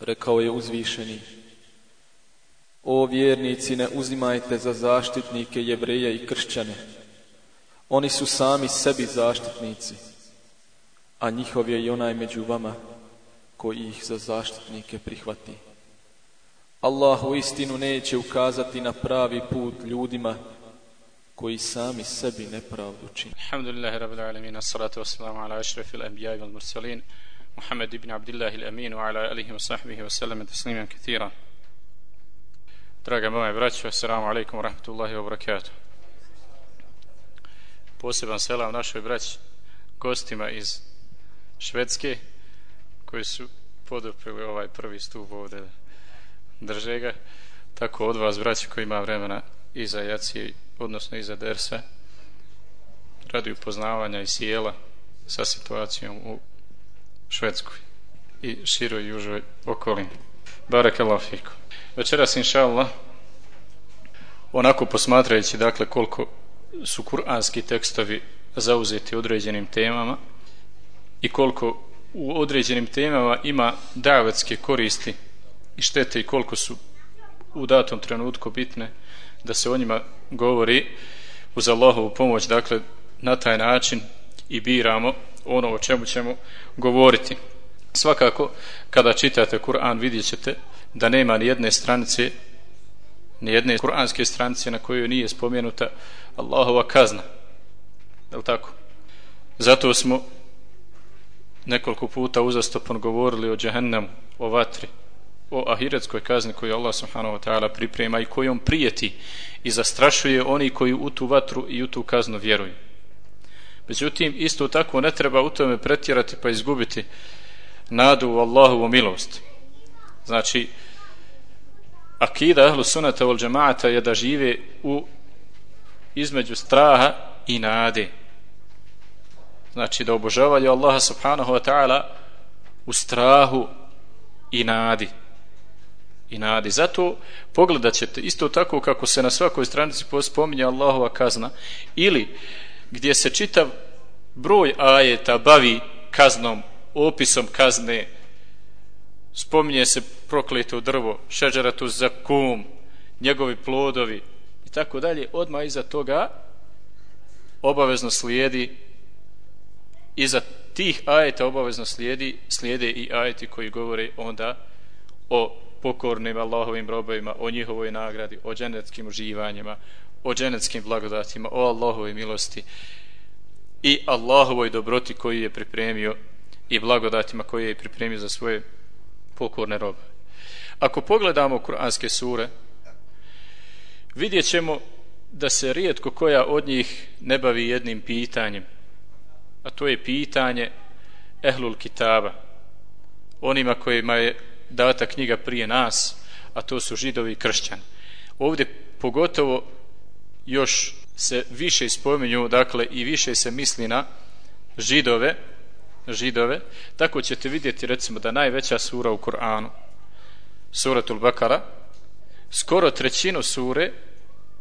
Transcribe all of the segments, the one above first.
Rekao je uzvišeni O vjernici ne uzimajte za zaštitnike jevreja i kršćane. Oni su sami sebi zaštitnici A njihov je i onaj među vama Koji ih za zaštitnike prihvati. Allah u istinu neće ukazati na pravi put ljudima koji sami sebi nepravdu čini. Alhamdulillahi rabbil alamin, assalatu wassalamu ala ashrafil anbiya wal mursalin, Muhammed ibn Abdullah al-Amin wa ala alihi wa sahbihi wa. Draga moja braćo, assalamu alaikum wa rahmatullahi wa barakatuh. Poseban selam našoj braći, gostima iz Švedske, koji su poduprili ovaj prvi stup ovde drže ga. Tako od vas, braći, koji ima vremena iza jacije, odnosno iza dersa, derse, radi upoznavanja i sjela sa situacijom u Švedskoj i široj južoj okolini. Barek Allah fiku. Večeras, inša Allah, onako posmatrajući, dakle, koliko su kuranski tekstovi zauzeti određenim temama i koliko u određenim temama ima davetske koristi i štete i koliko su u datom trenutku bitne da se o njima govori uz Allahovu pomoć, dakle, na taj način i biramo ono o čemu ćemo govoriti. Svakako, kada čitate Kur'an, vidjet ćete da nema ni jedne stranice, ni jedne kur'anske stranice na kojoj nije spomenuta Allahova kazna. Je li tako? Zato smo nekoliko puta uzastopno govorili o džahennemu, o vatri, o ahiretskoj kazni koju Allah subhanahu wa ta'ala priprema i kojom prijeti i zastrašuje oni koji u tu vatru i u tu kaznu vjeruju. Međutim, isto tako ne treba u tome pretjerati pa izgubiti nadu u Allahovu milost. Znači, akida ahlu sunata ul džemaata je da žive u između straha i nade. Znači, da obožavaju Allaha subhanahu wa ta'ala u strahu i nadi i nadi. Zato pogledat ćete isto tako kako se na svakoj stranici spominje Allahova kazna ili gdje se čitav broj ajeta bavi kaznom, opisom kazne, spominje se prokleto drvo, šeđaratu za kum, njegovi plodovi i tako dalje, odmah iza toga obavezno slijedi iza tih ajeta obavezno slijedi slijede i ajeti koji govore onda o pokornim Allahovim robovima, o njihovoj nagradi, o dženetskim uživanjima, o dženeckim blagodatima, o Allahovoj milosti i Allahovoj dobroti koji je pripremio i blagodatima koje je pripremio za svoje pokorne robe. Ako pogledamo kuranske sure, vidjet ćemo da se rijetko koja od njih ne bavi jednim pitanjem, a to je pitanje ehlul kitaba, onima kojima je data knjiga prije nas, a to su židovi i kršćani. Ovdje pogotovo još se više ispominju, dakle i više se misli na židove, židove, tako ćete vidjeti recimo da najveća sura u Koranu, suratul Bakara, skoro trećinu sure,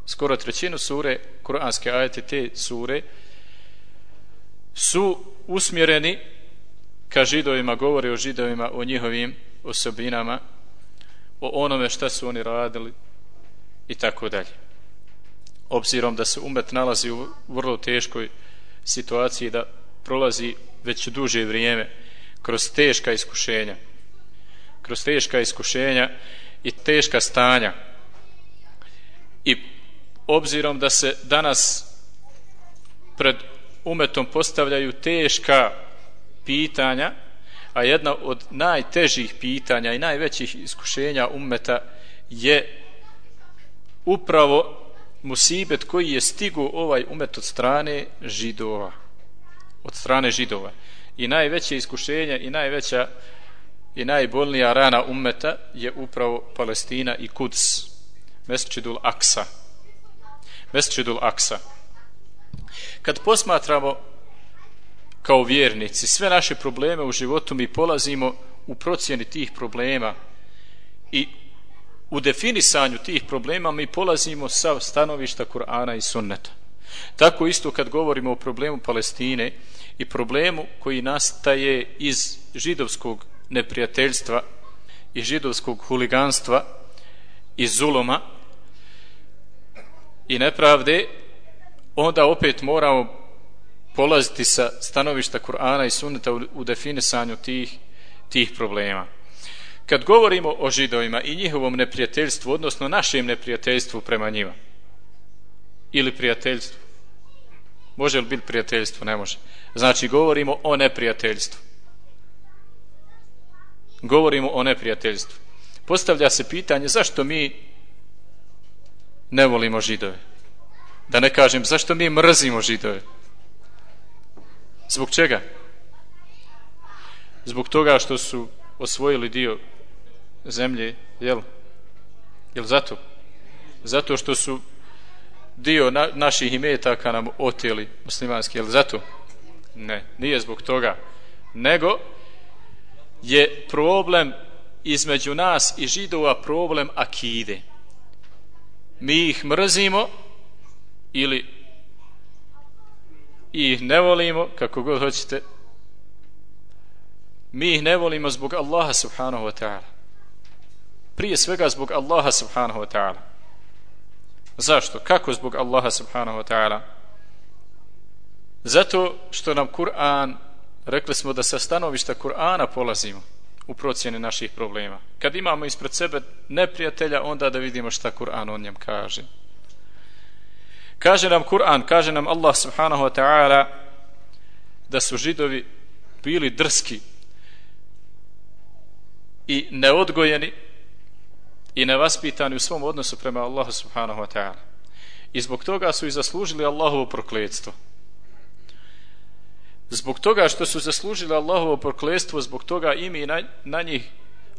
skoro trećinu sure, kuranske ajete te sure, su usmjereni ka židovima, govore o židovima, o njihovim osobinama, o onome šta su oni radili i tako dalje. Obzirom da se umet nalazi u vrlo teškoj situaciji da prolazi već duže vrijeme kroz teška iskušenja, kroz teška iskušenja i teška stanja. I obzirom da se danas pred umetom postavljaju teška pitanja, a jedna od najtežih pitanja i najvećih iskušenja ummeta je upravo musibet koji je stigo ovaj umet od strane židova. Od strane židova. I najveće iskušenje i najveća i najbolnija rana ummeta je upravo Palestina i Kuds. Mesčidul Aksa. Mesčidul Aksa. Kad posmatramo kao vjernici sve naše probleme u životu mi polazimo u procjeni tih problema i u definisanju tih problema mi polazimo sa stanovišta Kur'ana i Sunneta. Tako isto kad govorimo o problemu Palestine i problemu koji nastaje iz židovskog neprijateljstva i židovskog huliganstva i zuloma i nepravde, onda opet moramo polaziti sa stanovišta Kur'ana i Sunneta u, u definisanju tih, tih problema. Kad govorimo o židovima i njihovom neprijateljstvu, odnosno našem neprijateljstvu prema njima, ili prijateljstvu, može li biti prijateljstvo? Ne može. Znači, govorimo o neprijateljstvu. Govorimo o neprijateljstvu. Postavlja se pitanje zašto mi ne volimo židove. Da ne kažem, zašto mi mrzimo židove? Zbog čega? Zbog toga što su osvojili dio zemlje, jel? Jel zato? Zato što su dio na, naših imetaka nam oteli muslimanski, jel zato? Ne, nije zbog toga. Nego je problem između nas i židova problem akide. Mi ih mrzimo ili ih ne volimo, kako god hoćete, mi ih ne volimo zbog Allaha subhanahu wa ta'ala. Prije svega zbog Allaha subhanahu wa ta'ala. Zašto? Kako zbog Allaha subhanahu wa ta'ala? Zato što nam Kur'an, rekli smo da sa stanovišta Kur'ana polazimo u procjeni naših problema. Kad imamo ispred sebe neprijatelja, onda da vidimo šta Kur'an o njem kaže. Kaže nam Kur'an, kaže nam Allah subhanahu wa ta'ala da su židovi bili drski i neodgojeni i nevaspitani u svom odnosu prema Allahu subhanahu wa ta'ala. I zbog toga su i zaslužili Allahovo prokledstvo. Zbog toga što su zaslužili Allahovo prokledstvo, zbog toga i mi na, na njih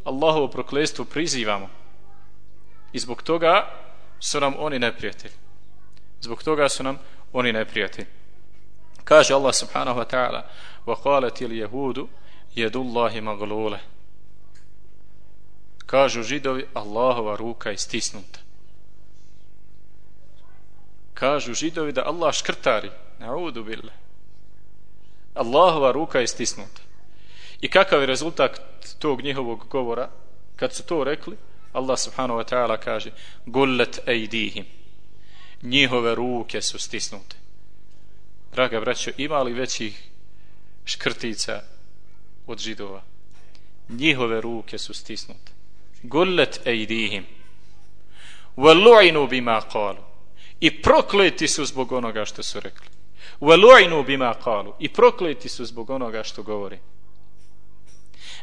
Allahovo prokledstvo prizivamo. I zbog toga su nam oni neprijatelji. Zbog toga su nam oni neprijatelji. Kaže Allah subhanahu wa ta'ala وَقَالَتِ الْيَهُودُ يَدُ اللَّهِ مَغْلُولَ Kažu židovi Allahova ruka je stisnuta. Kažu židovi da Allah škrtari. Na'udu bile. Allahova ruka je stisnuta. I kakav je rezultat tog njihovog govora? Kad su to rekli, Allah subhanahu wa ta'ala kaže Gullet ejdihim njihove ruke su stisnute. Draga braćo, ima li većih škrtica od židova? Njihove ruke su stisnute. Gullet ejdihim. Walu'inu bima qalu. I prokleti su zbog onoga što su rekli. Walu'inu bima qalu. I prokleti su zbog onoga što govori.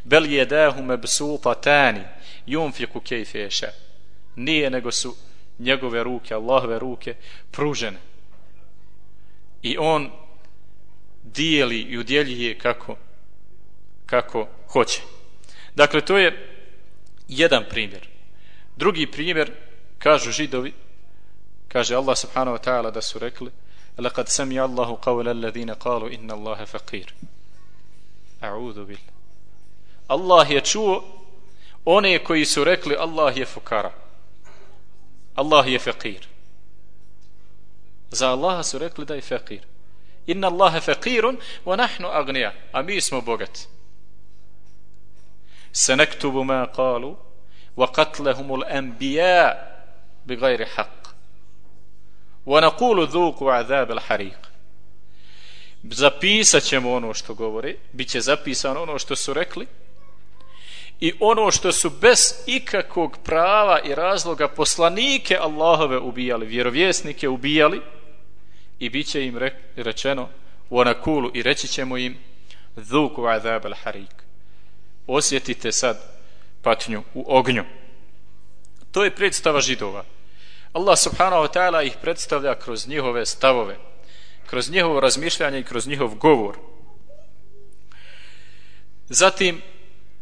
Bel jedahu mebsutatani yunfiqu kejfe ješa. Nije nego su njegove ruke, Allahove ruke, pružene. I on dijeli i udjeljuje kako, kako hoće. Dakle, to je jedan primjer. Drugi primjer, kažu židovi, kaže Allah subhanahu wa ta'ala da su rekli, لقد سمع الله قول الذين قالوا إن الله فقير أعوذ بالله Allah je čuo one koji su rekli Allah je fukara. Allah je faqir. Za Allaha su rekli da je faqir. Inna Allaha faqirun wa nahnu agnija. A mi smo bogati. Senektubu ma qalu wa qatlahumul anbiya bi gajri haq. Wa naqulu dhuku azab al hariq. Zapisat ćemo ono što govori, bit će zapisano ono što su rekli, i ono što su bez ikakvog prava i razloga poslanike Allahove ubijali, vjerovjesnike ubijali i bit će im rečeno u onakulu i reći ćemo im dhuku azab al harik osjetite sad patnju u ognju to je predstava židova Allah subhanahu wa ta'ala ih predstavlja kroz njihove stavove kroz njihovo razmišljanje i kroz njihov govor zatim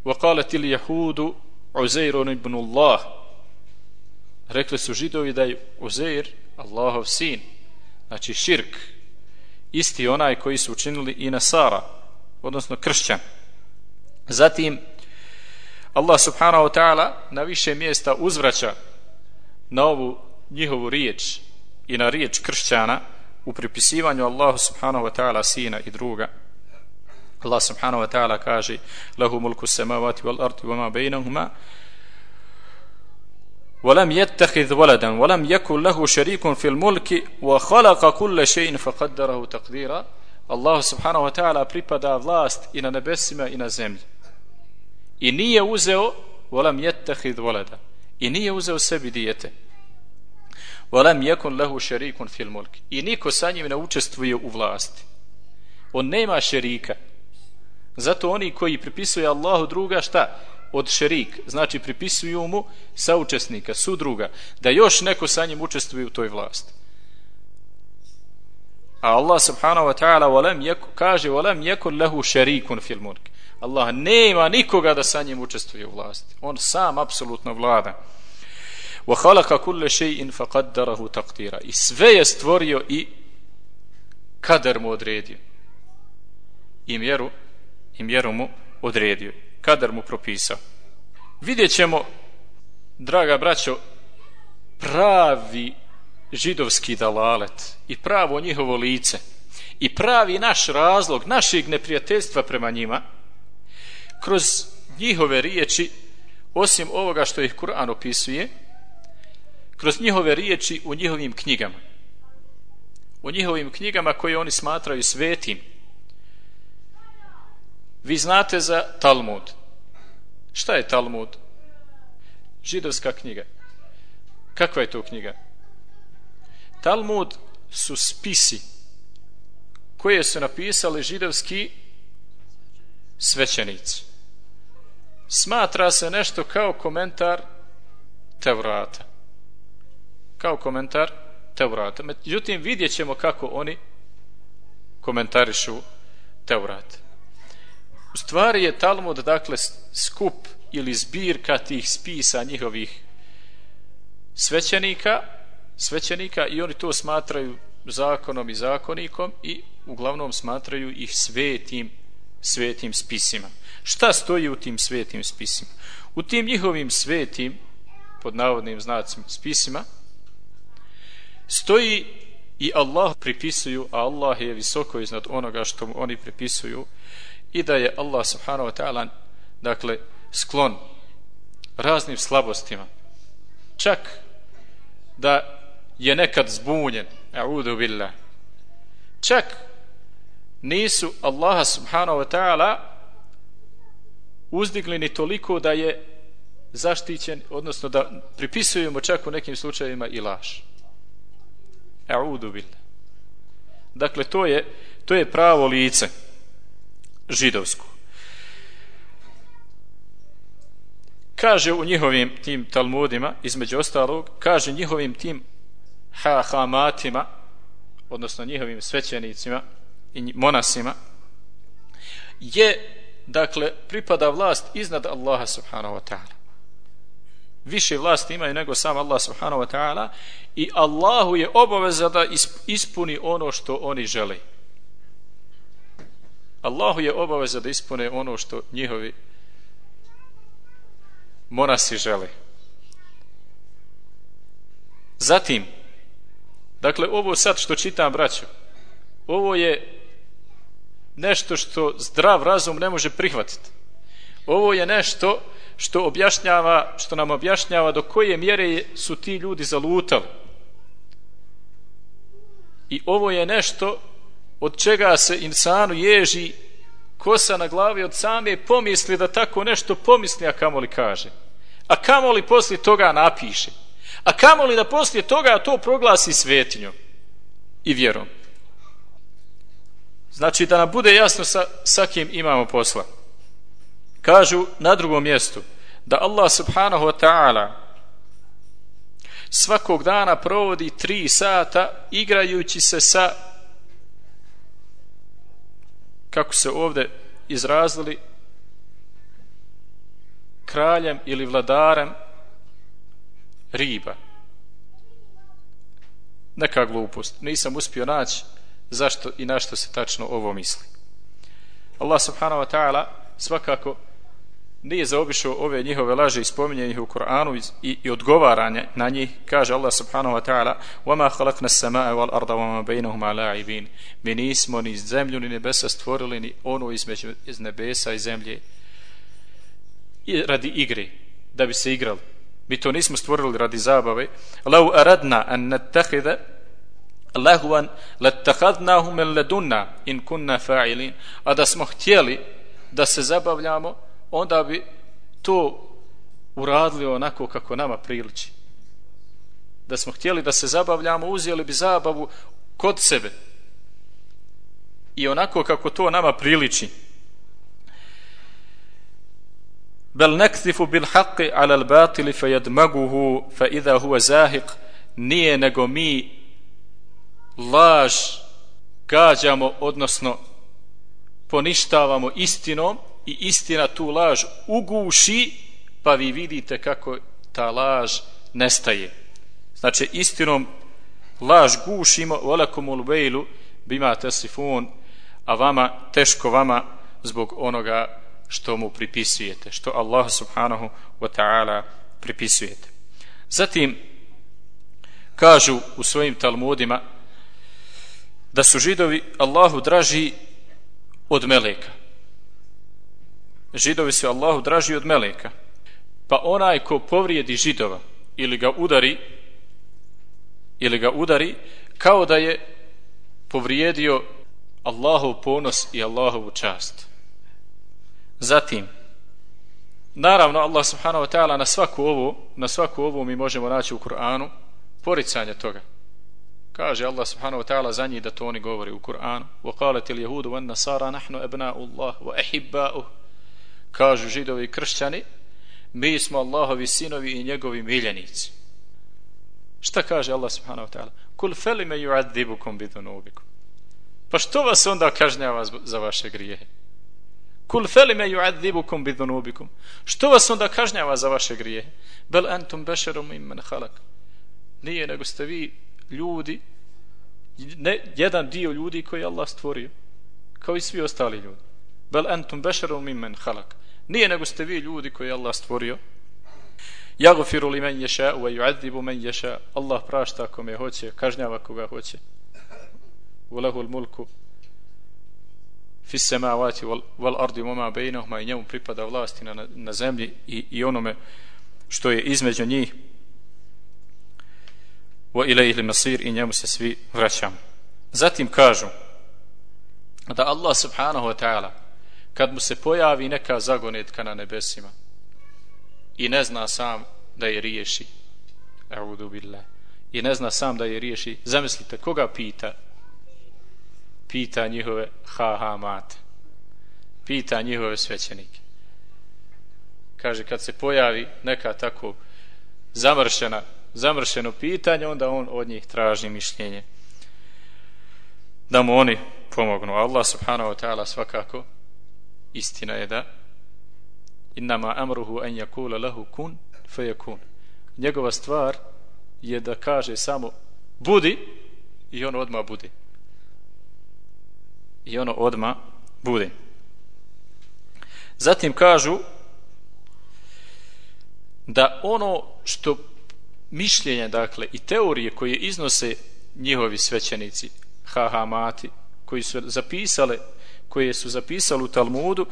وقالت اليهود عزير ابن الله rekli su židovi da je Uzeir Allahov sin znači širk isti onaj koji su učinili i Nasara odnosno kršćan zatim Allah subhanahu wa ta'ala na više mjesta uzvraća na ovu njihovu riječ i na riječ kršćana u pripisivanju Allahu subhanahu wa ta'ala sina i druga Allah subhanahu wa ta'ala kaže lahu mulku samavati wal ardi wa ma bainahuma ولم يتخذ ولدا ولم يكن له شريك في الملك وخلق كل شيء فقدره تقديرا Allah subhanahu wa ta'ala pripada vlast i na nebesima i na zemlji. I nije uzeo volam jettehid voleda. I nije uzeo sebi dijete. Volam jekun lehu šerikun fil mulk. I niko sa njim ne učestvuje u vlasti. On nema šerika. Zato oni koji pripisuje Allahu druga šta? Od šerik. Znači pripisuju mu saučesnika, sudruga. Da još neko sa njim učestvuje u toj vlasti. A Allah subhanahu wa ta'ala volem yaku kaže volem yakun lahu sharikun fil mulk. Allah nema nikoga da sa njim učestvuje u vlasti. On sam apsolutno vlada. Wa khalaqa kulla shay'in faqaddarahu taqdira. I sve je stvorio i kadar mu odredio. I mjeru i mjeru mu odredio kadar mu propisao. Vidjet ćemo, draga braćo, pravi židovski dalalet i pravo njihovo lice i pravi naš razlog našeg neprijateljstva prema njima kroz njihove riječi osim ovoga što ih Kur'an opisuje kroz njihove riječi u njihovim knjigama u njihovim knjigama koje oni smatraju svetim Vi znate za Talmud. Šta je Talmud? Židovska knjiga. Kakva je to knjiga? Talmud su spisi koje su napisali židovski svećenici. Smatra se nešto kao komentar Tevrata. Kao komentar Tevrata. Međutim, vidjet ćemo kako oni komentarišu Tevrat. U stvari je Talmud, dakle, skup ili zbirka tih spisa njihovih svećenika, svećenika i oni to smatraju zakonom i zakonikom i uglavnom smatraju ih svetim, svetim spisima. Šta stoji u tim svetim spisima? U tim njihovim svetim, pod navodnim znacima spisima, stoji i Allah pripisuju, a Allah je visoko iznad onoga što oni pripisuju, i da je Allah subhanahu wa ta'ala dakle sklon raznim slabostima čak da je nekad zbunjen a'udhu billah čak nisu Allah subhanahu wa ta'ala uzdigli ni toliko da je zaštićen, odnosno da pripisujemo čak u nekim slučajevima i laž. A'udhu billah. Dakle, to je, to je pravo lice židovsko. Kaže u njihovim tim talmudima, između ostalog, kaže njihovim tim hahamatima, odnosno njihovim svećenicima i monasima, je, dakle, pripada vlast iznad Allaha subhanahu wa ta'ala. Više vlasti imaju nego sam Allah subhanahu wa ta'ala i Allahu je obaveza da ispuni ono što oni žele. Allahu je obaveza da ispune ono što njihovi monasi žele. Zatim, dakle, ovo sad što čitam, braćo, ovo je nešto što zdrav razum ne može prihvatiti. Ovo je nešto što objašnjava, što nam objašnjava do koje mjere su ti ljudi zalutali. I ovo je nešto od čega se insanu ježi kosa na glavi od same pomisli da tako nešto pomisli, a kamoli kaže. A kamoli poslije toga napiše. A kamoli da poslije toga to proglasi svetinjom i vjerom. Znači da nam bude jasno sa, sa kim imamo posla. Kažu na drugom mjestu da Allah subhanahu wa ta'ala svakog dana provodi tri sata igrajući se sa kako se ovdje izrazili kraljem ili vladarem riba neka glupost nisam uspio naći zašto i na što se tačno ovo misli Allah subhanahu wa ta'ala svakako nije zaobišao ove njihove laže i spominje ih u Koranu i, i odgovaranje na njih, kaže Allah subhanahu wa ta'ala وَمَا خَلَقْنَا السَّمَاءَ وَالْأَرْضَ وَمَا بَيْنَهُمَا لَعِبِينَ Mi nismo ni zemlju ni nebesa stvorili ni ono između iz nebesa i zemlje i radi igre, da bi se igrali. Mi to nismo stvorili radi zabave. Lau aradna an nattahida lahvan lattahadnahu min ladunna in kunna fa'ilin. A da smo htjeli da se zabavljamo, onda bi to uradili onako kako nama priliči. Da smo htjeli da se zabavljamo, uzeli bi zabavu kod sebe. I onako kako to nama priliči. Bel nektifu bil haqqi ala al batili fe jedmaguhu fa idha huwa zahiq nije nego mi laž gađamo odnosno poništavamo istinom i istina tu laž uguši pa vi vidite kako ta laž nestaje. Znači istinom laž gušimo walakumul vejlu bima tasifun a vama teško vama zbog onoga što mu pripisujete, što Allah subhanahu wa ta'ala pripisujete. Zatim, kažu u svojim talmudima da su židovi Allahu draži od meleka. Židovi su Allahu draži od meleka. Pa onaj ko povrijedi židova ili ga udari ili ga udari kao da je povrijedio Allahov ponos i Allahovu čast. Zatim, naravno Allah subhanahu wa ta'ala na svaku ovu, na svaku ovu mi možemo naći u Kur'anu poricanje toga. Kaže Allah subhanahu wa ta'ala za njih da to oni govori u Kur'anu. Wa qalat il jehudu wa nasara nahnu ebna'u Allah wa ehibba'u. Kažu židovi i kršćani, mi smo Allahovi sinovi i njegovi miljenici. Šta kaže Allah subhanahu wa ta'ala? Kul felime yu'adzibukum bidunubikum. Pa što vas onda kažnjava za vaše grijehe? Kul felime yu'adzibukum bidhunubikum. Što vas onda kažnjava za vaše grijehe? Bel antum basharum mimman khalaq. Nije nego ste vi ljudi ne, jedan dio ljudi koji Allah stvorio kao i svi ostali ljudi. Bel antum basharum mimman khalaq. Nije nego ste vi ljudi koji Allah stvorio. Yaghfiru liman yasha wa yu'adzibu man yasha. Allah prašta kome hoće, kažnjava koga hoće. Walahu al-mulku fi samawati wal, wal ardi wama bainahuma i njemu pripada vlasti na, na zemlji i, i onome što je između njih. Wa ilayhi masir i njemu se svi vraćamo. Zatim kažu da Allah subhanahu wa ta'ala kad mu se pojavi neka zagonetka na nebesima i ne zna sam da je riješi a'udhu billah i ne zna sam da je riješi zamislite koga pita? Pita njihove ha ha mate. Pita njihove svećenike. Kaže kad se pojavi neka tako zamršena zamršeno pitanje onda on od njih traži mišljenje. Da mu oni pomognu. Allah subhanahu wa ta'ala svakako istina je da innama amruhu an yakula lahu kun fayakun. Njegova stvar je da kaže samo budi i on odma bude i ono odma bude. Zatim kažu da ono što mišljenje, dakle, i teorije koje iznose njihovi svećenici, haha mati, koji su zapisale, koje su zapisali u Talmudu,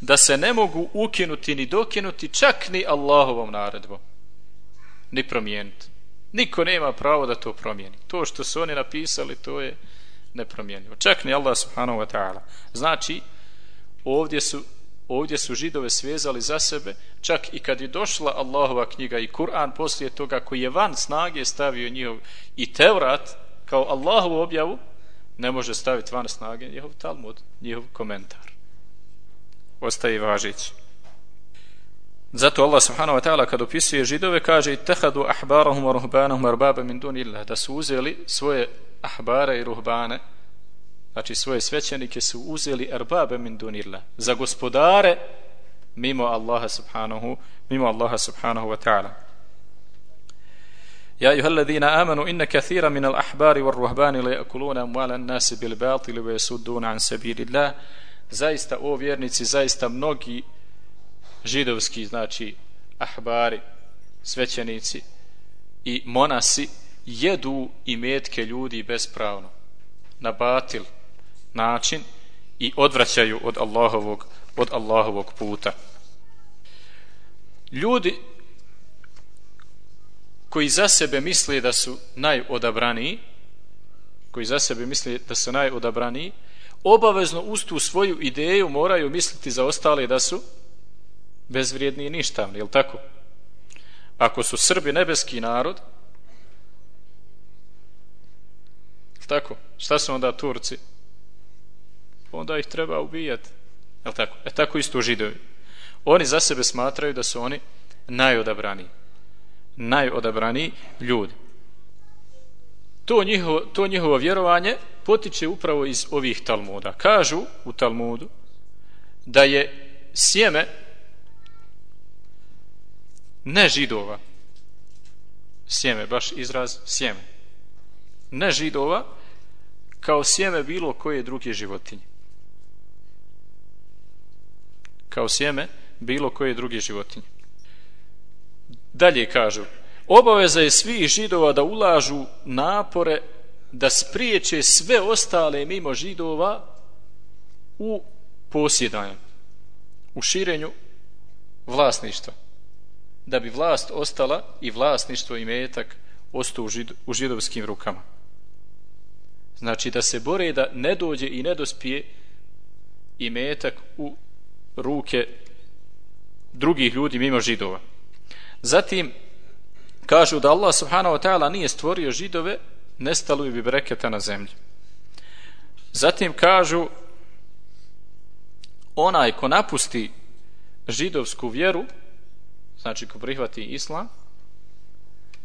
da se ne mogu ukinuti ni dokinuti čak ni Allahovom naredbom. Ni promijeniti. Niko nema pravo da to promijeni. To što su oni napisali, to je nepromjenjivo. Čak ni Allah subhanahu wa ta'ala. Znači, ovdje su, ovdje su židove svezali za sebe, čak i kad je došla Allahova knjiga i Kur'an poslije toga koji je van snage stavio njihov i Tevrat kao Allahovu objavu, ne može staviti van snage njihov Talmud, njihov komentar. Ostaje važić. Zato Allah subhanahu wa ta'ala kad opisuje židove kaže ittehadu ahbarahum wa ruhbanahum arbaba min dun illah da su uzeli svoje ahbare i ruhbane znači svoje svećenike su uzeli arbabe min dun illah za gospodare mimo Allaha subhanahu mimo Allaha subhanahu wa ta'ala يا أيها الذين آمنوا إن كثيرا من الأحبار والرهبان ليأكلون أموال الناس بالباطل ويسدون عن سبيل الله zaista o vjernici zaista mnogi židovski znači ahbari svećenici i monasi jedu i metke ljudi bespravno na batil način i odvraćaju od Allahovog od Allahovog puta. Ljudi koji za sebe misle da su najodabraniji, koji za sebe misle da su najodabraniji, obavezno uz tu svoju ideju moraju misliti za ostale da su bezvrijedni i ništavni, je tako? Ako su Srbi nebeski narod, tako, šta su onda Turci? Onda ih treba ubijati. Je tako? E tako isto židovi. Oni za sebe smatraju da su oni najodabraniji. Najodabraniji ljudi. To njihovo, to njihovo vjerovanje potiče upravo iz ovih Talmuda. Kažu u Talmudu da je sjeme ne židova. Sjeme, baš izraz sjeme. Ne židova kao sjeme bilo koje druge životinje. Kao sjeme bilo koje druge životinje. Dalje kažu obaveza je svih židova da ulažu napore da spriječe sve ostale mimo židova u posjedanju u širenju vlasništva da bi vlast ostala i vlasništvo i metak ostao u, žid, u židovskim rukama. Znači da se bore da ne dođe i ne dospije i metak u ruke drugih ljudi mimo židova. Zatim kažu da Allah subhanahu wa ta'ala nije stvorio židove, nestalo bi breketa na zemlji. Zatim kažu onaj ko napusti židovsku vjeru znači ko prihvati islam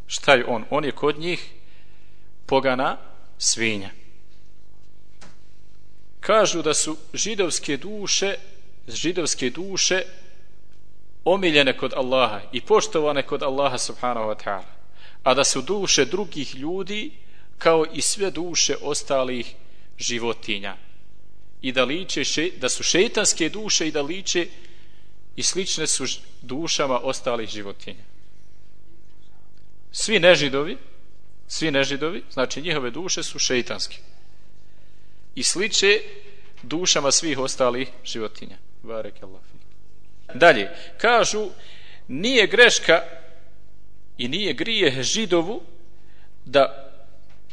šta je on? on je kod njih pogana svinja. Kažu da su židovske duše židovske duše omiljene kod Allaha i poštovane kod Allaha subhanahu wa ta'ala. A da su duše drugih ljudi kao i sve duše ostalih životinja. I da liče še, da su šetanske duše i da liče i slične su dušama ostalih životinja. Svi nežidovi, svi nežidovi, znači njihove duše su šeitanske. I sliče dušama svih ostalih životinja. Barek Allah. Dalje, kažu, nije greška i nije grije židovu da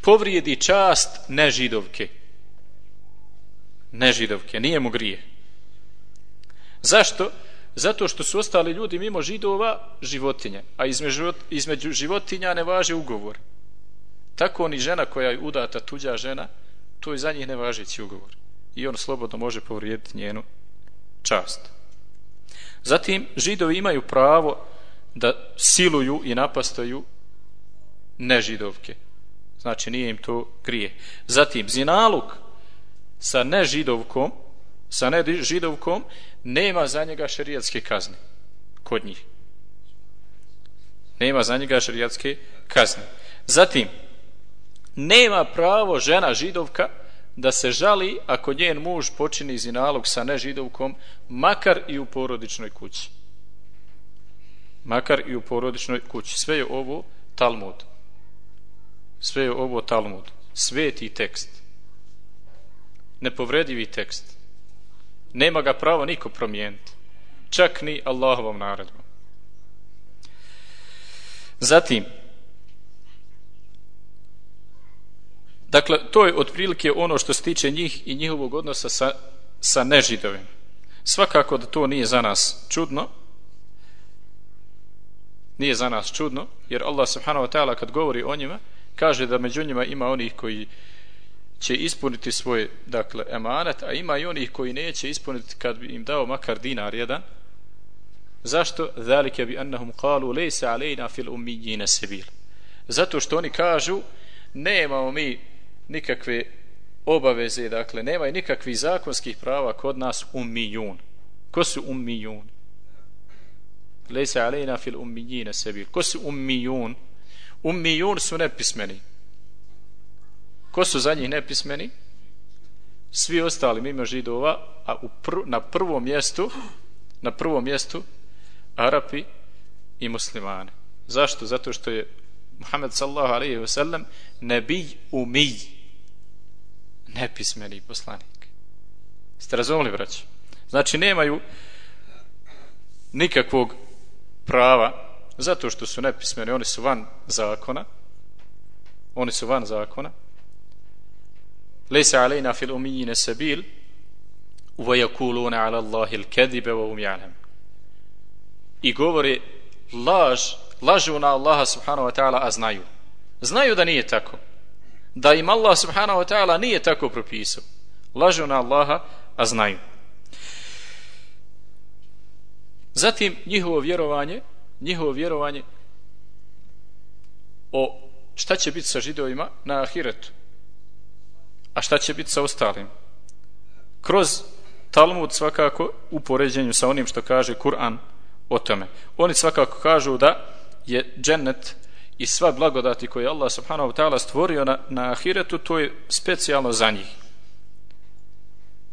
povrijedi čast nežidovke. Nežidovke, nije mu grije. Zašto? Zato što su ostali ljudi mimo židova životinje, a između, između životinja ne važe ugovor. Tako ni žena koja je udata tuđa žena, to je za njih nevažeći ugovor. I on slobodno može povrijediti njenu čast. Zatim, židovi imaju pravo da siluju i napastaju nežidovke. Znači, nije im to grije. Zatim, zinaluk sa nežidovkom, sa nežidovkom, nema za njega šerijatske kazne. Kod njih. Nema za njega šerijatske kazne. Zatim nema pravo žena židovka da se žali ako njen muž počini zinalog sa nežidovkom makar i u porodičnoj kući. Makar i u porodičnoj kući. Sve je ovo Talmud. Sve je ovo Talmud. Sveti tekst. Nepovredivi tekst nema ga pravo niko promijeniti. Čak ni Allahovom naredbom. Zatim dakle to je otprilike ono što se tiče njih i njihovog odnosa sa, sa nežidovim svakako da to nije za nas čudno. Nije za nas čudno jer Allah subhanahu wa ta'ala kad govori o njima kaže da među njima ima onih koji će ispuniti svoj dakle emanet, a ima i onih koji neće ispuniti kad bi im dao makar dinar jedan. Zašto? Zalike bi annahum qalu laysa alayna fil ummiyina sabil. Zato što oni kažu nemamo mi nikakve obaveze, dakle nema i nikakvih zakonskih prava kod nas ummiyun. Ko su ummiyun? Laysa alayna fil ummiyina sabil. Ko su ummiyun? Ummiyun su nepismeni. Ko su za njih nepismeni? Svi ostali mimo židova, a u pr na prvom mjestu na prvom mjestu Arapi i muslimani. Zašto? Zato što je Muhammed sallahu alaihi wa sallam nebij umij nepismeni poslanik. Ste razumili, braći? Znači, nemaju nikakvog prava zato što su nepismeni, oni su van zakona, oni su van zakona, lejsa alejna fil umijine sebil, uvajakulune ala Allahi il kedibe wa umjanem. I govori laž, lažu na Allaha subhanahu wa ta'ala, a znaju. Znaju da nije tako. Da im Allah subhanahu wa ta'ala nije tako propisao. Lažu na Allaha, a znaju. Zatim njihovo vjerovanje, njihovo vjerovanje o šta će biti sa židovima na ahiretu. A šta će biti sa ostalim? Kroz Talmud svakako u poređenju sa onim što kaže Kur'an o tome. Oni svakako kažu da je džennet i sva blagodati koje Allah subhanahu wa ta'ala stvorio na, na ahiretu, to je specijalno za njih.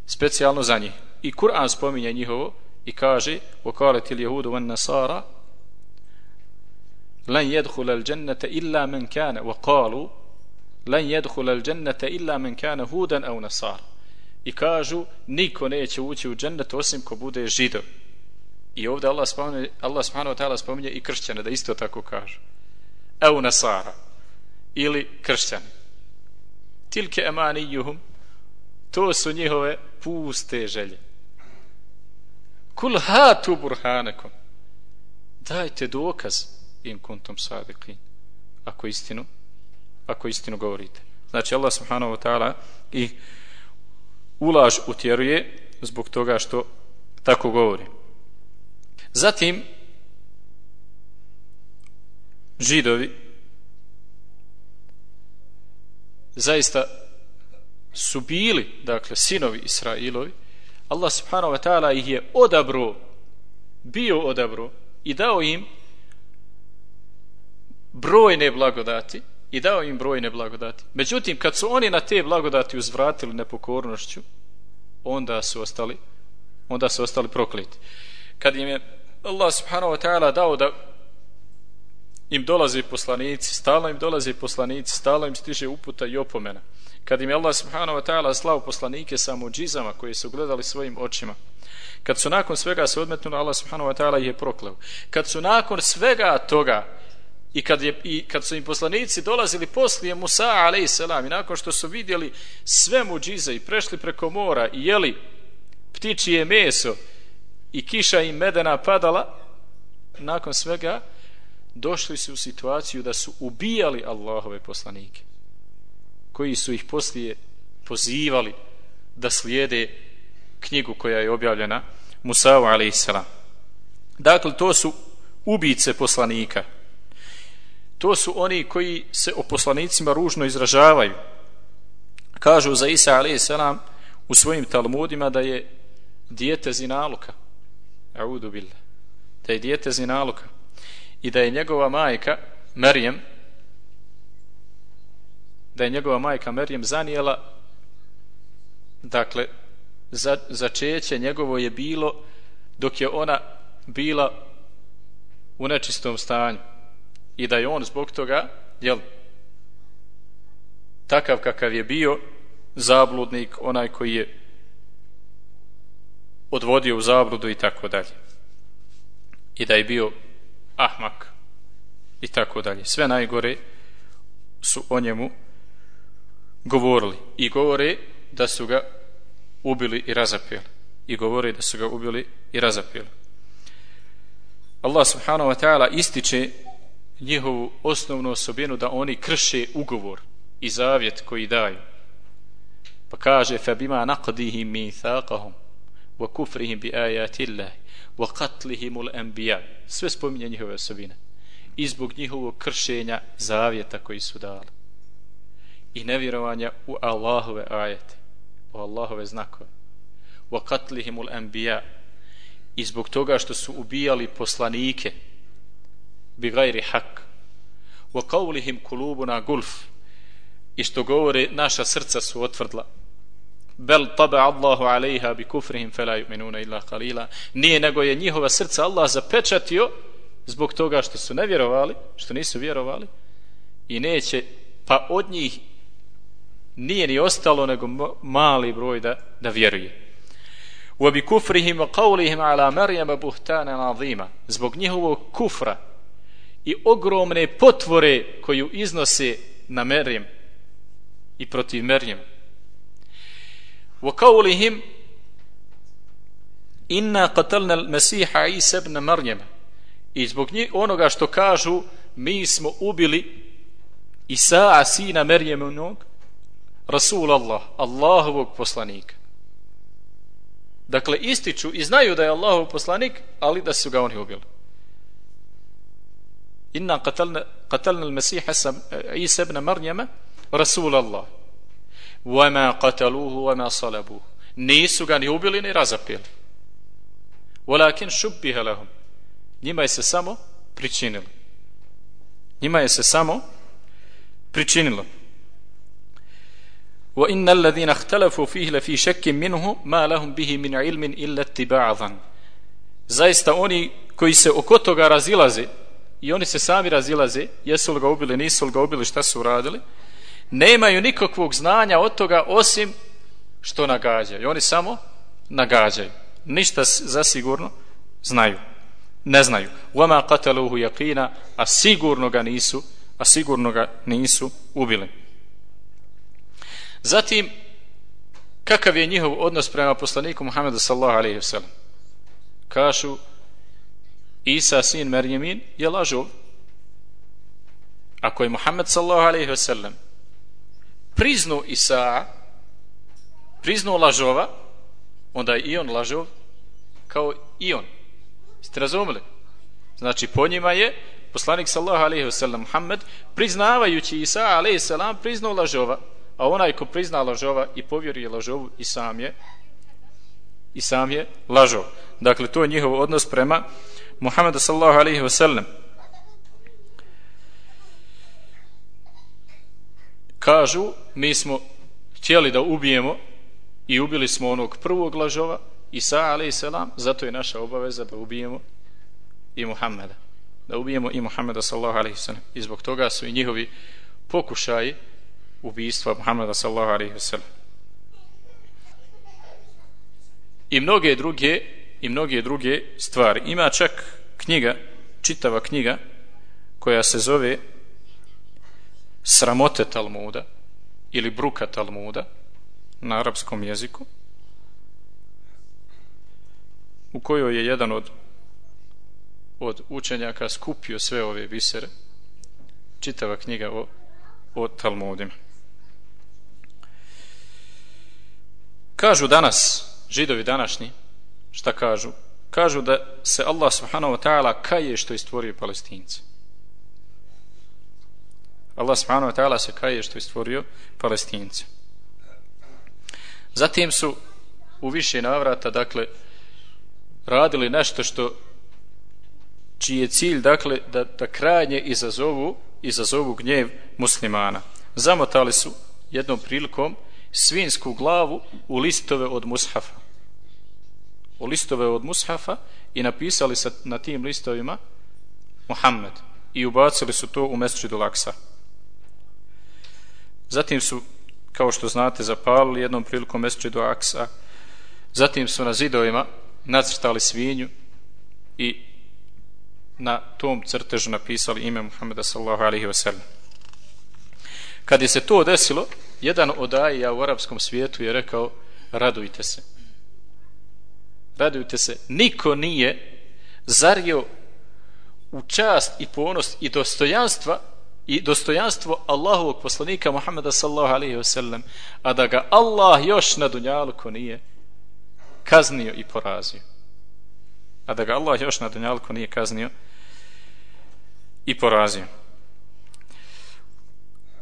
Specijalno za njih. I Kur'an spominje njihovo i kaže وقالت اليهود والنصارى لن يدخل الجنة إلا من كان وقالوا len jedhul al džennete illa men kane huden au nasar. I kažu, niko neće ući u džennet osim ko bude žido. I ovdje Allah spomenuje, Allah subhanahu wa ta'ala spominje i kršćane, da isto tako kažu. Au nasara. Ili kršćani. Tilke emani. To su njihove puste želje. Kul hatu burhanekom. Dajte dokaz in kuntum sadiqin. Ako istinu ako istinu govorite. Znači Allah subhanahu wa ta'ala i ulaž utjeruje zbog toga što tako govori. Zatim židovi zaista su bili dakle sinovi Israilovi. Allah subhanahu wa ta'ala ih je odabro bio odabro i dao im brojne blagodati i dao im brojne blagodati. Međutim, kad su oni na te blagodati uzvratili nepokornošću, onda su ostali onda su ostali prokleti. Kad im je Allah subhanahu wa ta'ala dao da im dolaze poslanici, stalno im dolaze poslanici, stalno im stiže uputa i opomena. Kad im je Allah subhanahu wa ta'ala slao poslanike sa muđizama koje su gledali svojim očima, kad su nakon svega se odmetnuli, Allah subhanahu wa ta'ala ih je prokleo. Kad su nakon svega toga i kad, je, i kad su im poslanici dolazili poslije Musa a.s. i nakon što su vidjeli sve muđize i prešli preko mora i jeli ptičije meso i kiša im medena padala nakon svega došli su u situaciju da su ubijali Allahove poslanike koji su ih poslije pozivali da slijede knjigu koja je objavljena Musa a.s. Dakle, to su ubice poslanika to su oni koji se o poslanicima ružno izražavaju. Kažu za Isa a.s. u svojim talmudima da je dijete zinaluka. Audu billah. Da je dijete zinaluka. I da je njegova majka Merijem da je njegova majka Merijem zanijela dakle za, začeće njegovo je bilo dok je ona bila u nečistom stanju i da je on zbog toga jel, takav kakav je bio zabludnik, onaj koji je odvodio u zabludu i tako dalje. I da je bio ahmak i tako dalje. Sve najgore su o njemu govorili i govore da su ga ubili i razapili. I govore da su ga ubili i razapili. Allah subhanahu wa ta'ala ističe njihovu osnovnu osobinu da oni krše ugovor i zavjet koji daju. Pa kaže فَبِمَا نَقْدِهِمْ مِيثَاقَهُمْ وَكُفْرِهِمْ بِآيَاتِ اللَّهِ وَقَتْلِهِمُ الْأَنْبِيَا Sve spominje njihove osobine. I zbog njihovog kršenja zavjeta koji su dali. I nevjerovanja u Allahove ajete. U Allahove znakove. وَقَتْلِهِمُ الْأَنْبِيَا I zbog toga što su ubijali poslanike bi gajri hak. Wa qawlihim kulubuna gulf. I što govore naša srca su otvrdla. Bel taba Allahu alejha bi kufrihim fala yu'minuna illa qalila. Nije nego je njihova srca Allah zapečatio zbog toga što su nevjerovali što nisu vjerovali. I neće pa od njih nije ni ostalo nego mali broj da, da vjeruje. وبكفرهم وقولهم على wa qawlihim ala maryama buhtana azima. Zbog njihovog kufra i ogromne potvore koju iznose na Merjem i protiv Merjem. وقولهم inna qatalna al-masiha Isa ibn Maryam i zbog njih onoga što kažu mi smo ubili Isa sina Merjemovog Rasul Allah Allahovog poslanika dakle ističu i znaju da je Allahov poslanik ali da su ga oni ubili إنا قتلنا قتلنا المسيح عيسى ابن مريم رسول الله. وما قتلوه وما صلبوه. نيسو كان يوبلين رازابيل ولكن شبه لهم. نما يسسامو بريتشينل نما يسسامو بريتشينيل وإن الذين اختلفوا فيه لفي شك منه ما لهم به من علم إلا اتباع ظن. زايستا أوني كويسة أكوتو غارازيلازي i oni se sami razilaze jesu li ga ubili, nisu li ga ubili, šta su uradili nemaju nikakvog znanja od toga osim što nagađaju. Oni samo nagađaju. Ništa zasigurno znaju. Ne znaju. Uama qataluhu yaqina, a sigurno ga nisu, a sigurno ga nisu ubili. Zatim kakav je njihov odnos prema poslaniku Muhammedu sallallahu alejhi ve sellem? Kažu Isa sin Merjemin je lažov. Ako je Muhammed sallallahu alejhi ve sellem priznu Isa priznu lažova onda je i on lažov kao i on. Ste razumeli znači po njima je poslanik sallallahu alaihi sellem Muhammed priznavajući Isa alaihi selam priznao lažova a onaj ko prizna lažova i povjeri lažovu i sam je i sam je lažov. Dakle to je njihov odnos prema Muhammeda sallahu alaihi sellem. kažu mi smo htjeli da ubijemo i ubili smo onog prvog lažova Isa a.s. zato je naša obaveza da ubijemo i Muhammeda da ubijemo i Muhammeda sallahu alaihi sallam i zbog toga su i njihovi pokušaji ubijstva Muhammeda sallahu alaihi sallam i mnoge druge i mnoge druge stvari. Ima čak knjiga čitava knjiga koja se zove sramote Talmuda ili bruka Talmuda na arapskom jeziku u kojoj je jedan od od učenjaka skupio sve ove bisere čitava knjiga o, o Talmudima. Kažu danas židovi današnji šta kažu kažu da se Allah subhanahu wa ta'ala kaje što je stvorio palestince Allah subhanahu wa ta'ala se kaje što je stvorio palestince. Zatim su u više navrata, dakle, radili nešto što čiji je cilj, dakle, da, da krajnje izazovu, izazovu gnjev muslimana. Zamotali su jednom prilikom svinsku glavu u listove od mushafa. U listove od mushafa i napisali sa, na tim listovima Muhammed i ubacili su to u mesčidu Laksa. Zatim su, kao što znate, zapalili jednom prilikom do Aksa. Zatim su na zidovima nacrtali svinju i na tom crtežu napisali ime Muhammeda sallahu alihi wasallam. Kad je se to desilo, jedan od aja u arapskom svijetu je rekao radujte se. Radujte se. Niko nije zario u čast i ponos i dostojanstva i dostojanstvo Allahovog poslanika Muhammeda sallallahu alaihi wasallam a da ga Allah još na dunjalku nije kaznio i porazio. A da ga Allah još na dunjalku nije kaznio i porazio.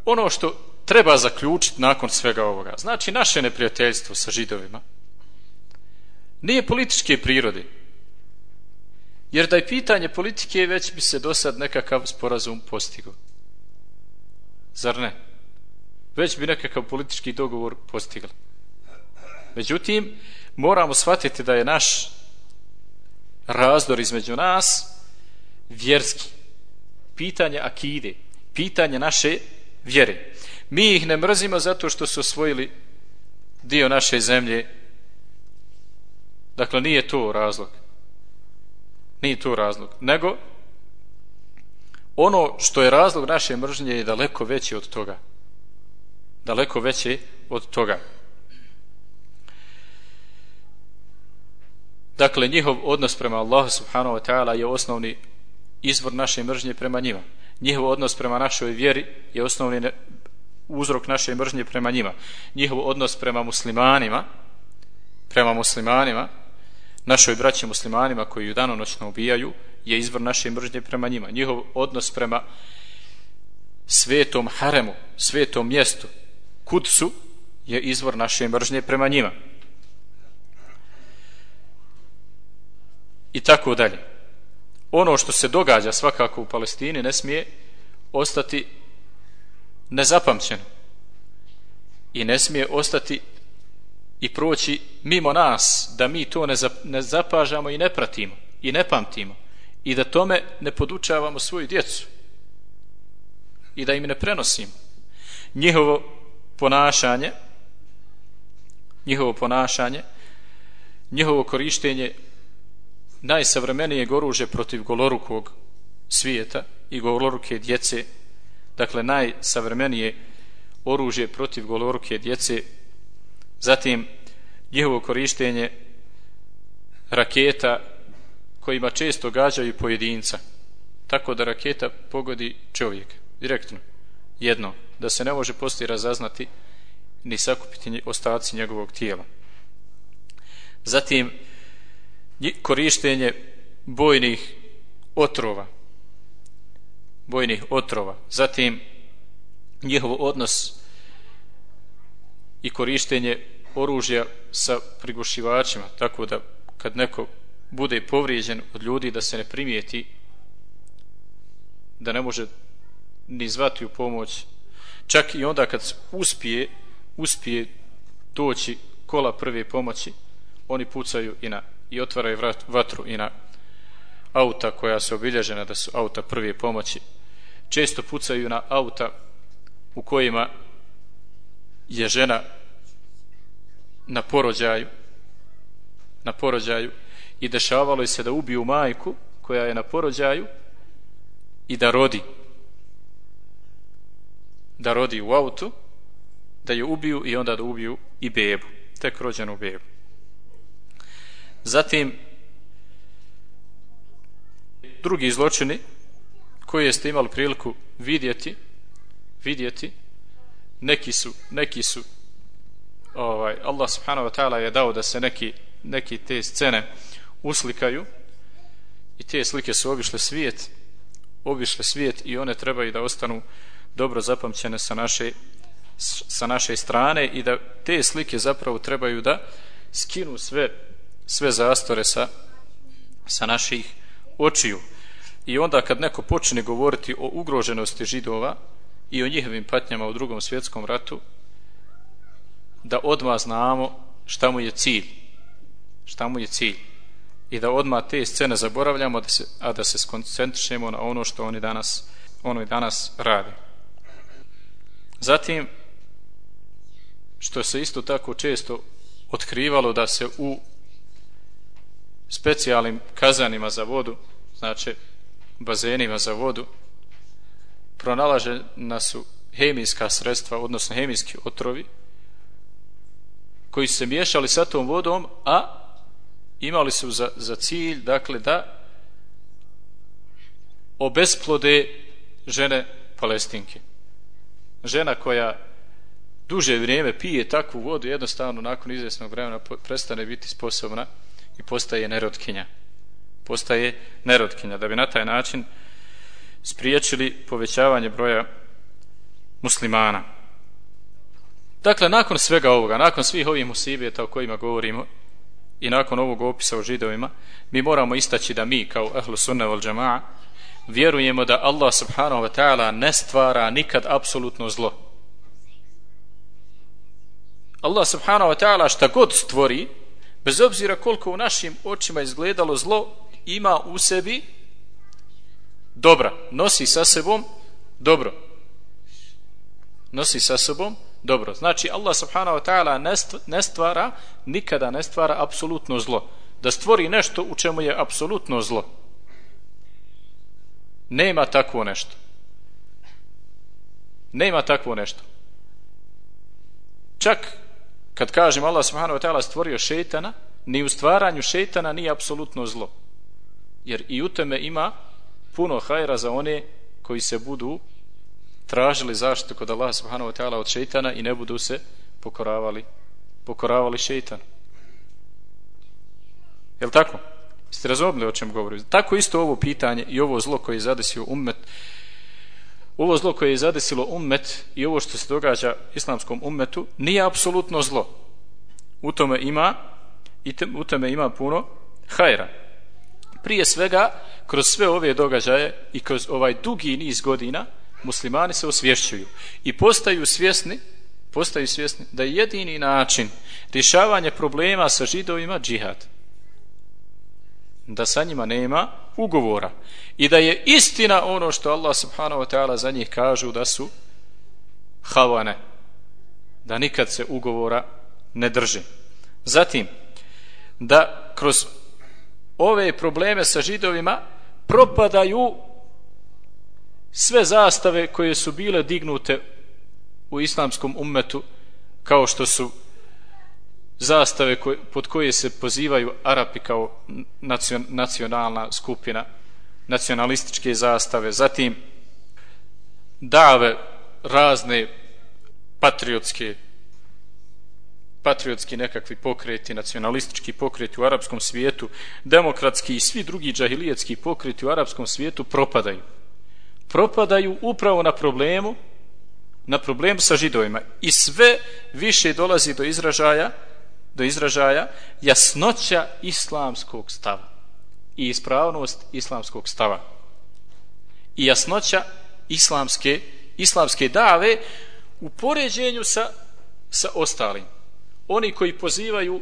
Ono što treba zaključiti nakon svega ovoga. Znači naše neprijateljstvo sa židovima nije političke prirode jer da je pitanje politike već bi se do sad nekakav sporazum postigao Zar ne? Već bi nekakav politički dogovor postigli. Međutim, moramo shvatiti da je naš razdor između nas vjerski. Pitanje akide. Pitanje naše vjere. Mi ih ne mrzimo zato što su osvojili dio naše zemlje. Dakle, nije to razlog. Nije to razlog. Nego, ono što je razlog naše mržnje je daleko veći od toga daleko veći od toga dakle njihov odnos prema Allahu subhanahu wa ta'ala je osnovni izvor naše mržnje prema njima njihov odnos prema našoj vjeri je osnovni uzrok naše mržnje prema njima njihov odnos prema muslimanima prema muslimanima našoj braći muslimanima koji ju danonoćno ubijaju je izvor naše mržnje prema njima. Njihov odnos prema svetom haremu svetom mjestu kudsu je izvor naše mržnje prema njima. I tako dalje. Ono što se događa svakako u Palestini ne smije ostati nezapamćeno i ne smije ostati i proći mimo nas da mi to ne, ne zapažamo i ne pratimo i ne pamtimo i da tome ne podučavamo svoju djecu i da im ne prenosimo. Njihovo ponašanje njihovo ponašanje njihovo korištenje najsavremenije oružje protiv golorukog svijeta i goloruke djece dakle najsavremenije oružje protiv goloruke djece zatim njihovo korištenje raketa kojima često gađaju pojedinca. Tako da raketa pogodi čovjek direktno. Jedno da se ne može poslije razaznati ni sakupiti ostaci njegovog tijela. Zatim korištenje bojnih otrova. Bojnih otrova. Zatim njihov odnos i korištenje oružja sa prigušivačima tako da kad neko bude povrijeđen od ljudi da se ne primijeti da ne može ni zvati u pomoć. Čak i onda kad uspije uspije doći kola prve pomoći oni pucaju i na i otvaraju vatru i na auta koja su obilježena da su auta prve pomoći. Često pucaju na auta u kojima je žena na porođaju na porođaju i dešavalo je se da ubiju majku koja je na porođaju i da rodi da rodi u autu da je ubiju i onda da ubiju i bebu tek rođenu bebu. Zatim drugi zločini koje ste imali priliku vidjeti vidjeti neki su neki su ovaj Allah subhanahu wa ta'ala je dao da se neki neki te scene uslikaju i te slike su obišle svijet obišle svijet i one trebaju da ostanu dobro zapamćene sa naše sa naše strane i da te slike zapravo trebaju da skinu sve sve zastore sa sa naših očiju. I onda kad neko počne govoriti o ugroženosti židova i o njihovim patnjama u drugom svjetskom ratu da odmah znamo šta mu je cilj. Šta mu je cilj? I da odmah te scene zaboravljamo da se, a da se skoncentrišemo na ono što oni danas ono i danas radi zatim što se isto tako često otkrivalo da se u specijalnim kazanima za vodu znači bazenima za vodu pronalažena su hemijska sredstva odnosno hemijski otrovi koji su se miješali sa tom vodom a imali su za, za cilj dakle da obesplode žene palestinke. Žena koja duže vrijeme pije takvu vodu jednostavno nakon izvjesnog vremena prestane biti sposobna i postaje nerotkinja. Postaje nerotkinja da bi na taj način spriječili povećavanje broja muslimana dakle nakon svega ovoga nakon svih ovih musibeta o kojima govorimo i nakon ovog opisa o židovima mi moramo istaći da mi kao ahlu sunna wal džama'a vjerujemo da Allah subhanahu wa ta'ala ne stvara nikad apsolutno zlo. Allah subhanahu wa ta'ala šta god stvori bez obzira koliko u našim očima izgledalo zlo ima u sebi dobra. Nosi sa sebom dobro. Nosi sa sobom dobro znači Allah subhanahu wa ta'ala ne stvara nikada ne stvara apsolutno zlo da stvori nešto u čemu je apsolutno zlo Nema takvo nešto. Nema takvo nešto. Čak kad kažem Allah subhanahu wa ta'ala stvorio šeitana, ni u stvaranju šeitana nije apsolutno zlo. Jer i u tome ima puno hajra za one koji se budu tražili zaštitu kod Allaha subhanahu wa ta'ala od šeitana i ne budu se pokoravali pokoravali šeitan. Je tako? Ste razumili o čem govorim? Tako isto ovo pitanje i ovo zlo koje je zadesio ummet ovo zlo koje je zadesilo ummet i ovo što se događa islamskom ummetu nije apsolutno zlo. U tome ima i te, u tome ima puno hajra. Prije svega, kroz sve ove događaje i kroz ovaj dugi niz godina, muslimani se osvješćuju i postaju svjesni postaju svjesni da je jedini način rješavanja problema sa židovima džihad. Da sa njima nema ugovora. I da je istina ono što Allah subhanahu wa ta'ala za njih kažu da su havane. Da nikad se ugovora ne drži. Zatim, da kroz ove probleme sa židovima propadaju sve zastave koje su bile dignute u islamskom ummetu kao što su zastave koje, pod koje se pozivaju Arapi kao nacion, nacionalna skupina nacionalističke zastave zatim dave razne patriotske patriotski nekakvi pokreti, nacionalistički pokreti u arapskom svijetu, demokratski i svi drugi džahilijetski pokreti u arapskom svijetu propadaju. Propadaju upravo na problemu na problem sa židovima. I sve više dolazi do izražaja do izražaja jasnoća islamskog stava i ispravnost islamskog stava. I jasnoća islamske islamske dave u poređenju sa, sa ostalim. Oni koji pozivaju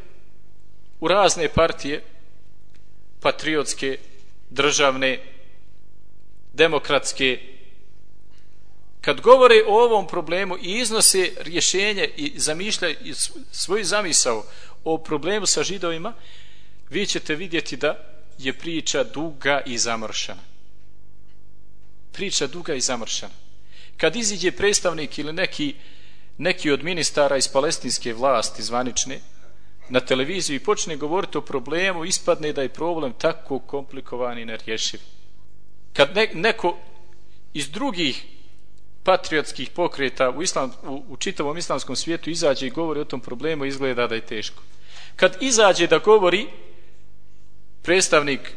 u razne partije patriotske državne demokratske kad govore o ovom problemu i iznose rješenje i zamišljaju svoju zamisao o problemu sa židovima, vi ćete vidjeti da je priča duga i zamršana. Priča duga i zamršana. Kad iziđe predstavnik ili neki, neki od ministara iz palestinske vlasti zvanične na televiziju i počne govoriti o problemu, ispadne da je problem tako komplikovan i nerješiv. Kad ne, neko iz drugih patriotskih pokreta u, islam, u, u čitavom islamskom svijetu izađe i govori o tom problemu, izgleda da je teško. Kad izađe da govori predstavnik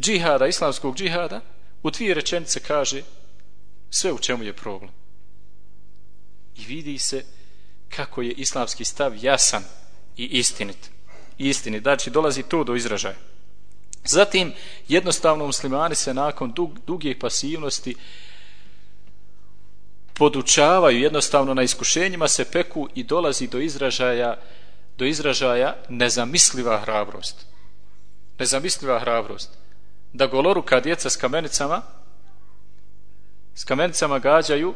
džihada, islamskog džihada, u dvije rečenice kaže sve u čemu je problem. I vidi se kako je islamski stav jasan i istinit. I istinit. Znači, dolazi to do izražaja. Zatim, jednostavno muslimani se nakon dug, duge pasivnosti podučavaju jednostavno na iskušenjima se peku i dolazi do izražaja do izražaja nezamisliva hrabrost. Nezamisliva hrabrost. Da goloruka djeca s kamenicama s kamenicama gađaju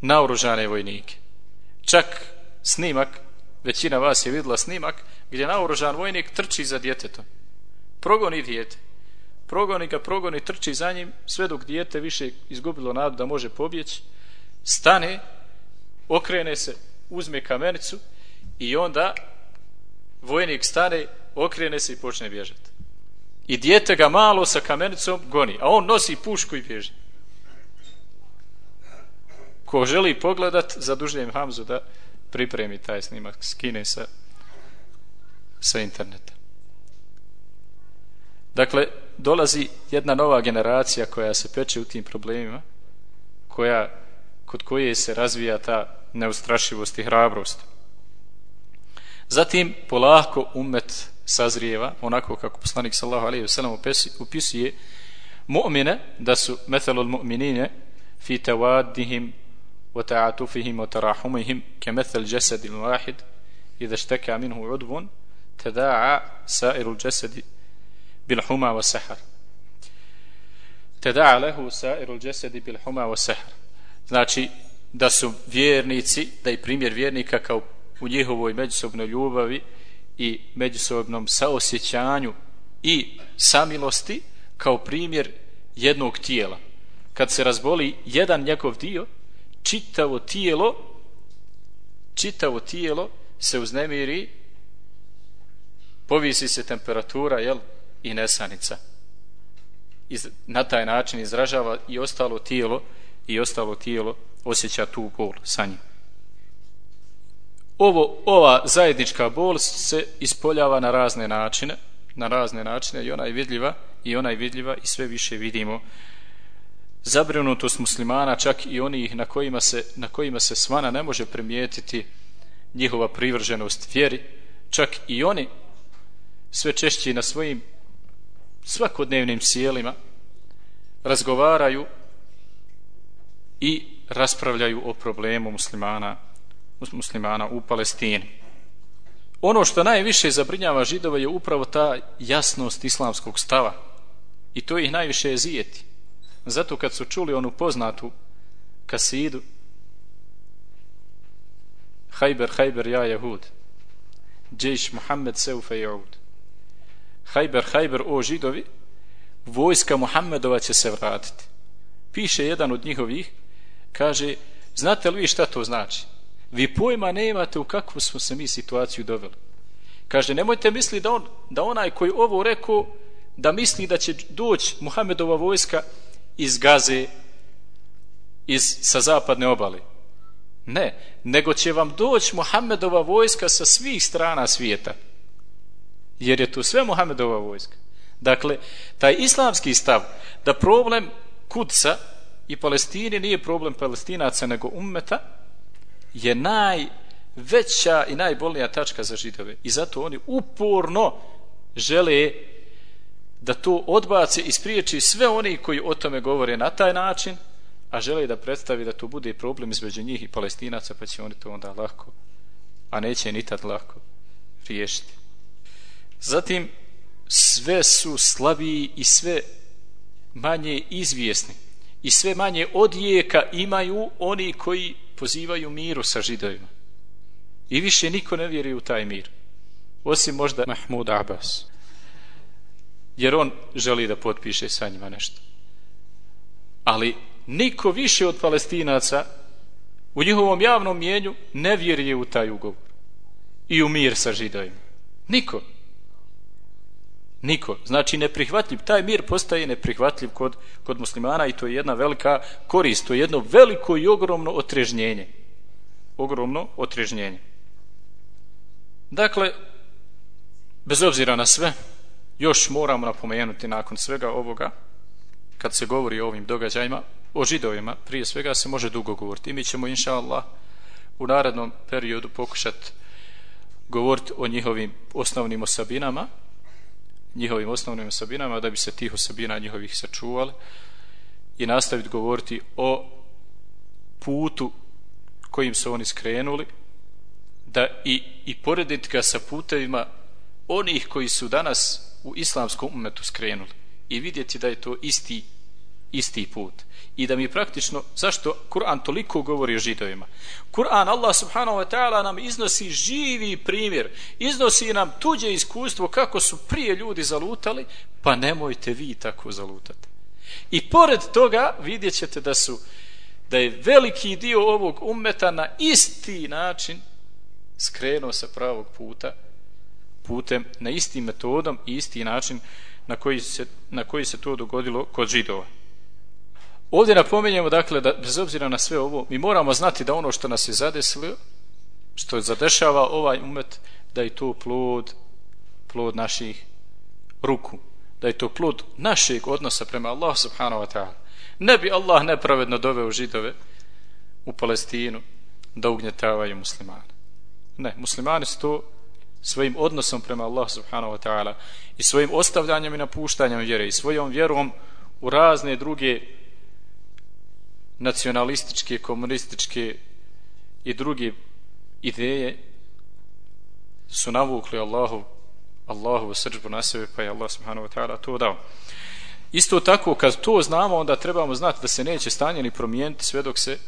naoružane vojnike. Čak snimak većina vas je vidjela snimak gdje naoružan vojnik trči za djetetom progoni dijete progoni ga, progoni, trči za njim sve dok djete više izgubilo nadu da može pobjeći stane, okrene se, uzme kamenicu i onda vojnik stane, okrene se i počne bježati. I dijete ga malo sa kamenicom goni, a on nosi pušku i bježi. Ko želi pogledat, zadužujem Hamzu da pripremi taj snimak, skine sa, sa interneta. Dakle, dolazi jedna nova generacija koja se peče u tim problemima, koja kod koje se razvija ta neustrašivost i hrabrost. Zatim, polako umet sazrijeva, onako kako poslanik sallahu alaihi wasallam upisuje mu'mine, da su methalul mu'minine fi tawaddihim wa ta'atufihim wa tarahumihim ke methal jasadi wahid idha šteka minhu udvun tada'a sairul jesedi bil huma wa sahar tada'a lehu sairul džesedi bil huma wa sahar znači da su vjernici, da je primjer vjernika kao u njihovoj međusobnoj ljubavi i međusobnom saosjećanju i samilosti kao primjer jednog tijela. Kad se razboli jedan njegov dio, čitavo tijelo čitavo tijelo se uznemiri povisi se temperatura jel, i nesanica. Iz, na taj način izražava i ostalo tijelo i ostalo tijelo osjeća tu bol sa njim. Ovo, ova zajednička bol se ispoljava na razne načine na razne načine i ona je vidljiva i ona je vidljiva i sve više vidimo. Zabrinutost muslimana čak i onih na kojima se, na kojima se svana ne može primijetiti njihova privrženost vjeri. Čak i oni sve češće na svojim svakodnevnim sjelima razgovaraju i raspravljaju o problemu muslimana muslimana u Palestini. Ono što najviše zabrinjava židova je upravo ta jasnost islamskog stava. I to ih najviše je zijeti. Zato kad su čuli onu poznatu kasidu Hajber, Hajber, ja Jehud Džeš Muhammed Seufe Jehud Hajber, Hajber, o židovi vojska Muhammedova će se vratiti. Piše jedan od njihovih kaže, znate li vi šta to znači? Vi pojma nemate u kakvu smo se mi situaciju doveli. Kaže, nemojte misli da, on, da onaj koji ovo rekao da misli da će doći Muhammedova vojska iz Gaze iz, sa zapadne obale. Ne, nego će vam doći Muhammedova vojska sa svih strana svijeta jer je to sve Muhammedova vojska dakle, taj islamski stav da problem Kudsa i Palestine nije problem palestinaca nego ummeta je najveća i najbolnija tačka za židove i zato oni uporno žele da to odbace i spriječi sve oni koji o tome govore na taj način, a žele da predstavi da to bude problem između njih i palestinaca, pa će oni to onda lako, a neće ni tad lako riješiti. Zatim, sve su slabiji i sve manje izvjesni i sve manje odjeka imaju oni koji pozivaju miru sa židovima. I više niko ne vjeruje u taj mir. Osim možda Mahmud Abbas jer on želi da potpiše sa njima nešto. Ali niko više od palestinaca u njihovom javnom mijenju ne vjeruje u taj ugovor i u mir sa židovima. Niko. Niko. Znači neprihvatljiv. Taj mir postaje neprihvatljiv kod, kod muslimana i to je jedna velika korist. To je jedno veliko i ogromno otrežnjenje. Ogromno otrežnjenje. Dakle, bez obzira na sve, još moramo napomenuti nakon svega ovoga kad se govori o ovim događajima o židovima prije svega se može dugo govoriti i mi ćemo inša Allah u narednom periodu pokušati govoriti o njihovim osnovnim osabinama, njihovim osnovnim osobinama da bi se tih osobina njihovih sačuvali i nastaviti govoriti o putu kojim su oni skrenuli da i, i porediti ga sa putevima onih koji su danas u islamskom umetu skrenuli i vidjeti da je to isti isti put. I da mi praktično zašto Kur'an toliko govori o židovima? Kur'an Allah subhanahu wa ta'ala nam iznosi živi primjer. Iznosi nam tuđe iskustvo kako su prije ljudi zalutali pa nemojte vi tako zalutati. I pored toga vidjet ćete da su da je veliki dio ovog ummeta na isti način skrenuo sa pravog puta putem, na istim metodom i isti način na koji se, na koji se to dogodilo kod židova. Ovdje napominjemo, dakle, da bez obzira na sve ovo, mi moramo znati da ono što nas je zadesilo, što je zadešava ovaj umet, da je to plod, plod naših ruku, da je to plod našeg odnosa prema Allah subhanahu wa ta'ala. Ne bi Allah nepravedno doveo židove u Palestinu da ugnjetavaju muslimane. Ne, muslimani su to svojim odnosom prema Allah subhanahu wa ta'ala i svojim ostavljanjem i napuštanjem vjere i svojom vjerom u razne druge nacionalističke, komunističke i druge ideje su navukli Allahu Allahu srđbu na sebe pa je Allah subhanahu wa ta'ala to dao. Isto tako kad to znamo onda trebamo znati da se neće stanje ni promijeniti sve dok se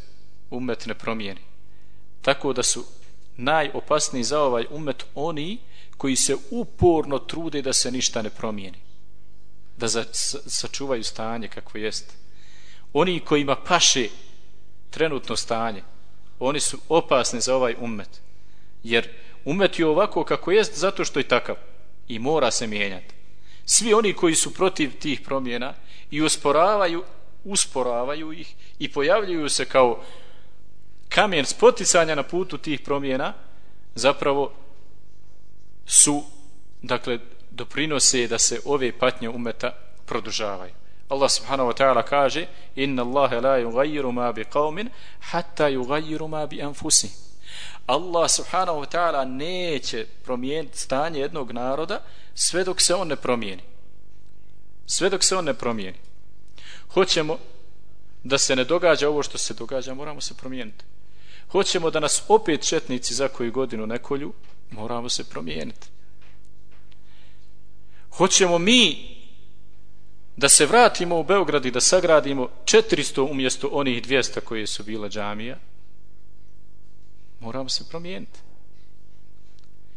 umet ne promijeni. Tako da su najopasniji za ovaj umet oni koji se uporno trude da se ništa ne promijeni. da za, sačuvaju stanje kako jeste Oni kojima paše trenutno stanje, oni su opasni za ovaj umet. Jer umet je ovako kako jest zato što je takav i mora se mijenjati. Svi oni koji su protiv tih promjena i usporavaju, usporavaju ih i pojavljuju se kao kamen spoticanja na putu tih promjena, zapravo su, dakle, doprinose da se ove patnje umeta produžavaju. Allah subhanahu wa ta'ala kaže inna Allahe la yugayiru ma bi qavmin hatta yugayiru ma bi anfusi Allah subhanahu wa ta'ala neće promijeniti stanje jednog naroda sve dok se on ne promijeni. Sve dok se on ne promijeni. Hoćemo da se ne događa ovo što se događa moramo se promijeniti. Hoćemo da nas opet četnici za koju godinu nekolju moramo se promijeniti. Hoćemo mi da se vratimo u Beograd i da sagradimo 400 umjesto onih 200 koje su bile džamija, moramo se promijeniti.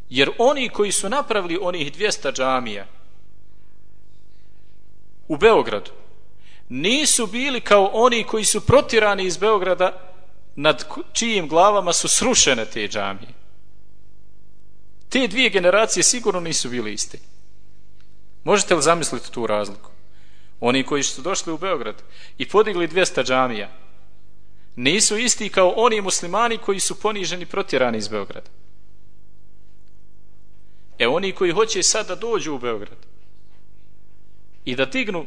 Jer oni koji su napravili onih 200 džamija u Beogradu, nisu bili kao oni koji su protirani iz Beograda nad čijim glavama su srušene te džamije. Te dvije generacije sigurno nisu bili iste. Možete li zamisliti tu razliku? Oni koji su došli u Beograd i podigli 200 džamija, nisu isti kao oni muslimani koji su poniženi protjerani iz Beograda. E oni koji hoće sad da dođu u Beograd i da dignu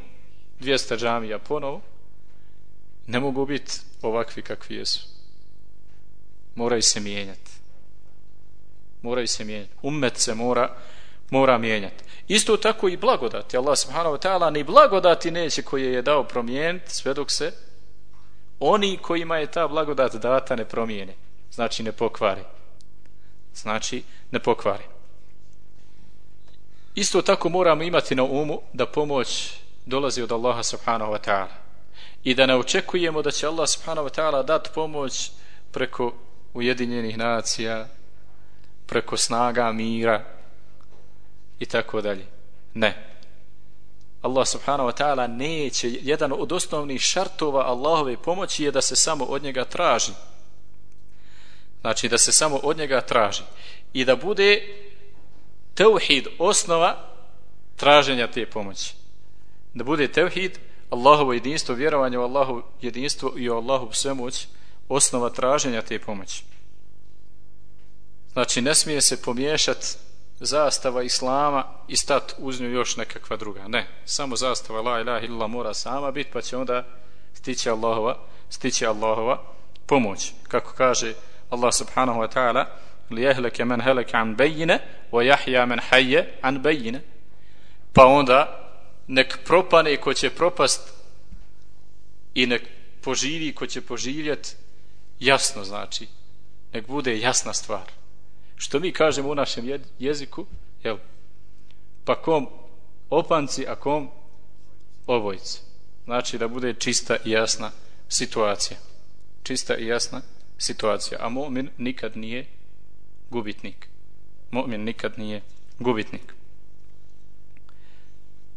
200 džamija ponovo, ne mogu biti ovakvi kakvi jesu. Moraju se mijenjati. Moraju se mijenjati. Ummet se mora mora mijenjati. Isto tako i blagodati. Allah subhanahu wa ta'ala ni blagodati neće koje je dao promijeniti sve dok se oni kojima je ta blagodat data ne promijene. Znači ne pokvari. Znači ne pokvari. Isto tako moramo imati na umu da pomoć dolazi od Allaha subhanahu wa ta'ala. I da ne očekujemo da će Allah subhanahu wa ta'ala dati pomoć preko ujedinjenih nacija, preko snaga mira, i tako dalje. Ne. Allah subhanahu wa ta'ala neće, jedan od osnovnih šartova Allahove pomoći je da se samo od njega traži. Znači da se samo od njega traži. I da bude teuhid osnova traženja te pomoći. Da bude teuhid Allahovo jedinstvo, vjerovanje u Allahovo jedinstvo i u Allahovu svemoć osnova traženja te pomoći. Znači ne smije se pomiješati zastava islama i stat uz nju još nekakva druga. Ne, samo zastava la ilaha illa mora sama biti pa će onda stići Allahova, stići Allahova pomoć. Kako kaže Allah subhanahu wa ta'ala li jehleke men heleke an bejine wa jahja men hajje an bejine pa onda nek propane ko će propast i nek poživi ko će poživjet jasno znači nek bude jasna stvar što mi kažemo u našem jeziku, jel, pa kom opanci, a kom ovojci. Znači da bude čista i jasna situacija. Čista i jasna situacija. A mu'min nikad nije gubitnik. Mu'min nikad nije gubitnik.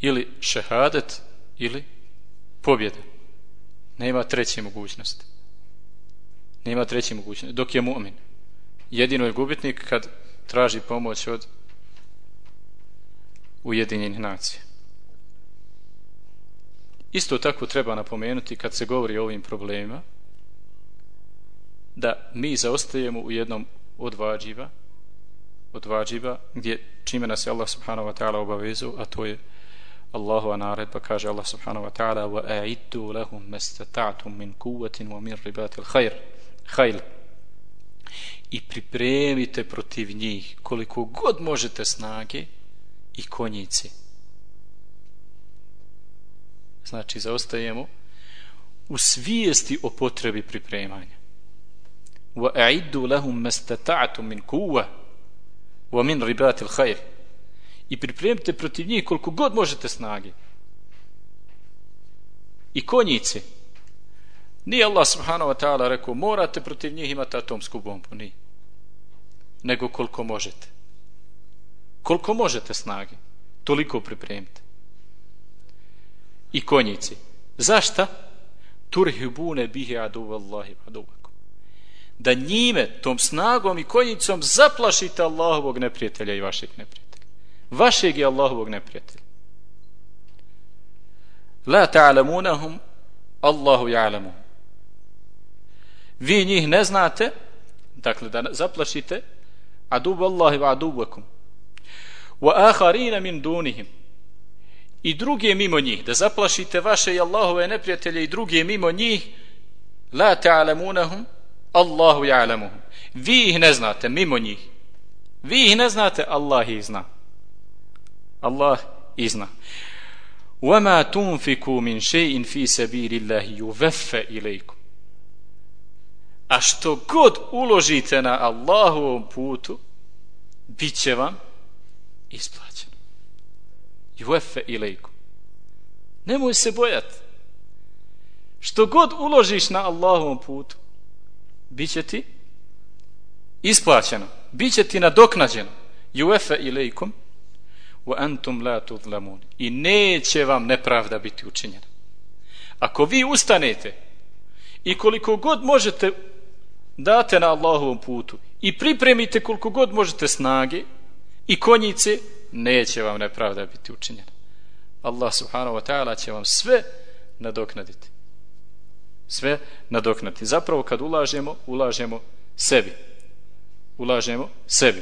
Ili šehadet, ili pobjede. Nema treće mogućnosti. Nema treće mogućnosti. Dok je mu'min jedino je gubitnik kad traži pomoć od ujedinjenih nacija. Isto tako treba napomenuti kad se govori o ovim problemima da mi zaostajemo u jednom od vađiva od vađiva gdje čime nas je Allah subhanahu wa ta'ala obavezu a to je Allahova naredba kaže Allah subhanahu wa ta'ala wa a'iddu lahum mastata'tum min quwwatin wa min ribatil khair khayl i pripremite protiv njih koliko god možete snage i konjice. Znači, zaostajemo u svijesti o potrebi pripremanja. Wa a'iddu lahum مِنْ min وَمِنْ wa min ribatil. I pripremite protiv njih koliko god možete snage. I konjice. Nije Allah subhanahu wa ta'ala rekao morate protiv njih imati atomsku bombu. Nije nego koliko možete. Koliko možete snage, toliko pripremite. i konjici. Zašta? Turhibune bihe adu Allahi aduvakum. Da njime, tom snagom i konjicom zaplašite Allahovog neprijatelja i vašeg neprijatelja. Vašeg je Allahovog neprijatelja. La ta'lamunahum Allahu ja'lamu. Vi njih ne znate, dakle da zaplašite wa aduvakum. Wa akharina min dunihim i druge mimo njih, da zaplašite vaše i Allahove neprijatelje i druge mimo njih, la ta'lamunahum, Allahu ja'lamuhum. Vi ih ne znate, mimo njih. Vi ih ne znate, Allah ih zna. Allah ih zna. وَمَا تُنْفِكُوا مِنْ شَيْءٍ فِي سَبِيلِ اللَّهِ يُوَفَّ إِلَيْكُمْ A što god uložite na Allahovom putu, bit će vam isplaćeno juefe ilaikum. Nemoj se bojati. Što god uložiš na Allahovom putu, bit će ti isplaćeno. bit će ti nadoknađeno. Juefe ilaikum wa antum la tudlamun. I neće vam nepravda biti učinjena. Ako vi ustanete i koliko god možete date na Allahovom putu i pripremite koliko god možete snage i konjice, neće vam nepravda biti učinjena. Allah subhanahu wa ta'ala će vam sve nadoknaditi. Sve nadoknaditi. Zapravo kad ulažemo, ulažemo sebi. Ulažemo sebi.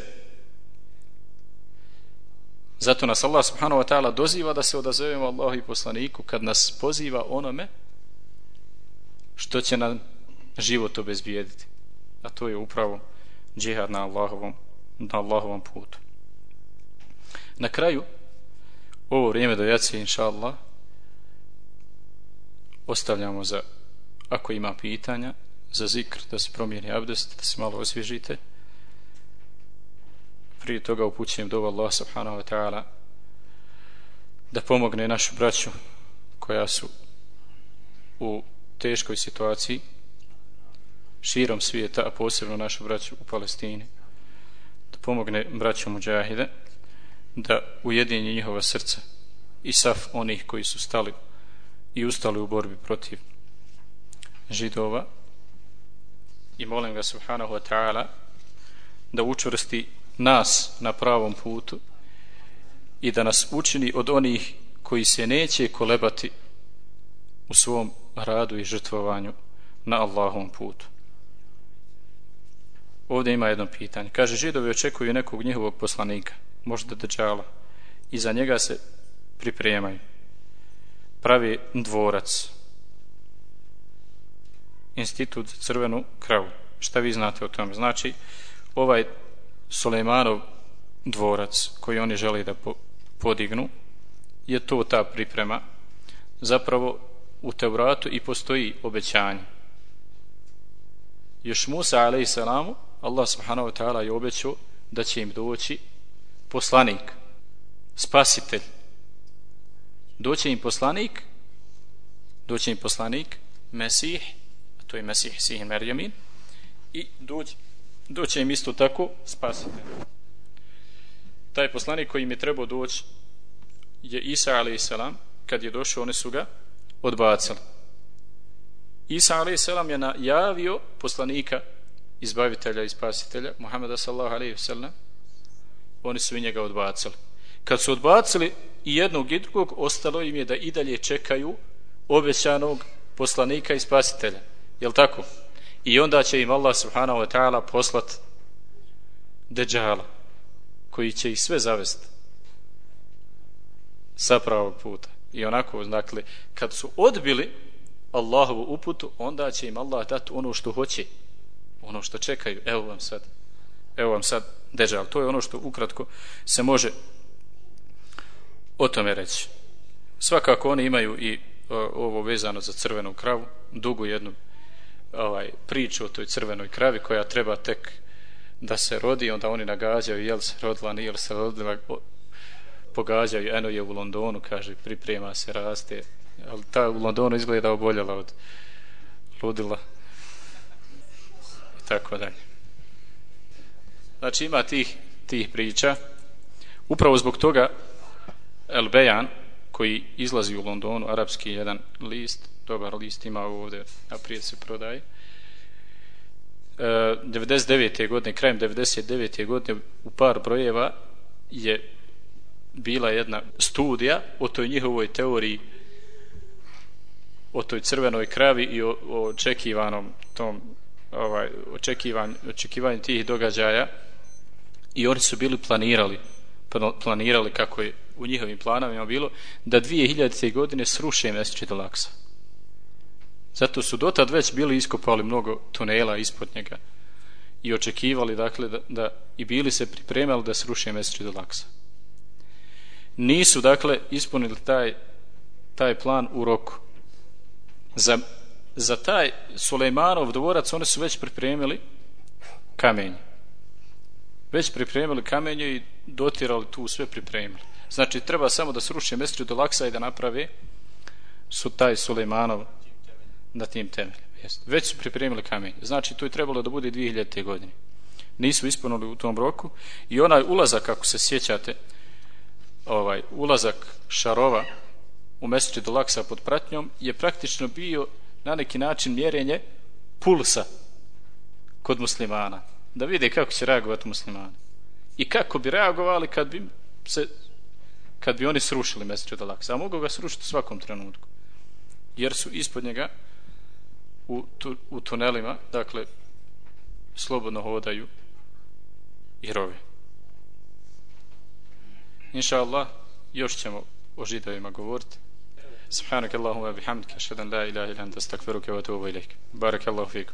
Zato nas Allah subhanahu wa ta'ala doziva da se odazovemo Allahu i poslaniku kad nas poziva onome što će nam život obezbijediti. A to je upravo džihad na Allahovom, na Allahovom putu. Na kraju, ovo vrijeme do jacije, inša Allah, ostavljamo za, ako ima pitanja, za zikr, da se promijeni abdest, da se malo osvježite. Prije toga upućujem do Allah subhanahu wa ta'ala da pomogne našu braću koja su u teškoj situaciji širom svijeta, a posebno našu braću u Palestini da pomogne braću muđahide da ujedinje njihova srca i saf onih koji su stali i ustali u borbi protiv židova i molim ga subhanahu wa ta'ala da učvrsti nas na pravom putu i da nas učini od onih koji se neće kolebati u svom radu i žrtvovanju na Allahovom putu. Ovdje ima jedno pitanje. Kaže, židovi očekuju nekog njihovog poslanika možda deđala i za njega se pripremaju. Pravi dvorac. Institut za crvenu kravu. Šta vi znate o tome? Znači ovaj Sulejmanov dvorac koji oni žele da podignu je to ta priprema. Zapravo u Tevratu i postoji obećanje. Još Musa alaihissalamu Allah subhanahu wa ta'ala je obećao da će im doći poslanik, spasitelj. Doće im poslanik, doće im poslanik, Mesih, a to je Mesih Sihin Merjamin, i doć, doće im isto tako spasitelj. Taj poslanik koji im je trebao doći je Isa a.s. kad je došao, oni su ga odbacili. Isa a.s. je najavio poslanika izbavitelja i spasitelja Muhammeda sallahu alaihi ve sallam oni su i njega odbacili. Kad su odbacili i jednog i drugog, ostalo im je da i dalje čekaju obećanog poslanika i spasitelja. Jel tako? I onda će im Allah subhanahu wa ta'ala poslat deđala koji će ih sve zavesti sa pravog puta. I onako, dakle, kad su odbili Allahovu uputu, onda će im Allah dati ono što hoće, ono što čekaju. Evo vam sad, evo vam sad deđal. To je ono što ukratko se može o tome reći. Svakako oni imaju i ovo vezano za crvenu kravu, dugu jednu ovaj priču o toj crvenoj kravi koja treba tek da se rodi, onda oni nagađaju jel se rodila, nije se rodila, pogađaju, eno je u Londonu, kaže, priprema se, raste, ali ta u Londonu izgleda oboljela od ludila tako dalje. Znači ima tih, tih priča. Upravo zbog toga El Bejan, koji izlazi u Londonu, arapski jedan list, dobar list ima ovdje, a prije se prodaje. E, 99. godine, krajem 99. godine u par brojeva je bila jedna studija o toj njihovoj teoriji o toj crvenoj kravi i o, o očekivanom tom ovaj očekivan očekivanje tih događaja i oni su bili planirali planirali kako je u njihovim planovima bilo da 2000. godine sruše Mesečid Laksa. Zato su dotad već bili iskopali mnogo tunela ispod njega i očekivali dakle da, da i bili se pripremali da sruše Mesečid Laksa. Nisu dakle ispunili taj taj plan u roku. Za, za taj Sulejmanov dvorac oni su već pripremili kamenje već pripremili kamenje i dotirali tu sve pripremili. Znači, treba samo da sruši mestri do laksa i da naprave su taj Sulejmanov na tim temeljima. Već su pripremili kamenje. Znači, to je trebalo da bude 2000. godine. Nisu ispunuli u tom roku i onaj ulazak, ako se sjećate, ovaj ulazak šarova u mestri do laksa pod pratnjom je praktično bio na neki način mjerenje pulsa kod muslimana da vide kako će reagovati muslimani. I kako bi reagovali kad bi se kad bi oni srušili mjeseču od Alaksa. A mogu ga srušiti u svakom trenutku. Jer su ispod njega u, tu, u tunelima, dakle, slobodno hodaju i rovi. Inša Allah, još ćemo o židovima govoriti. سبحانك اللهم وبحمدك أشهد أن لا إله إلا أنت أستغفرك وأتوب إليك. بارك الله فيكم.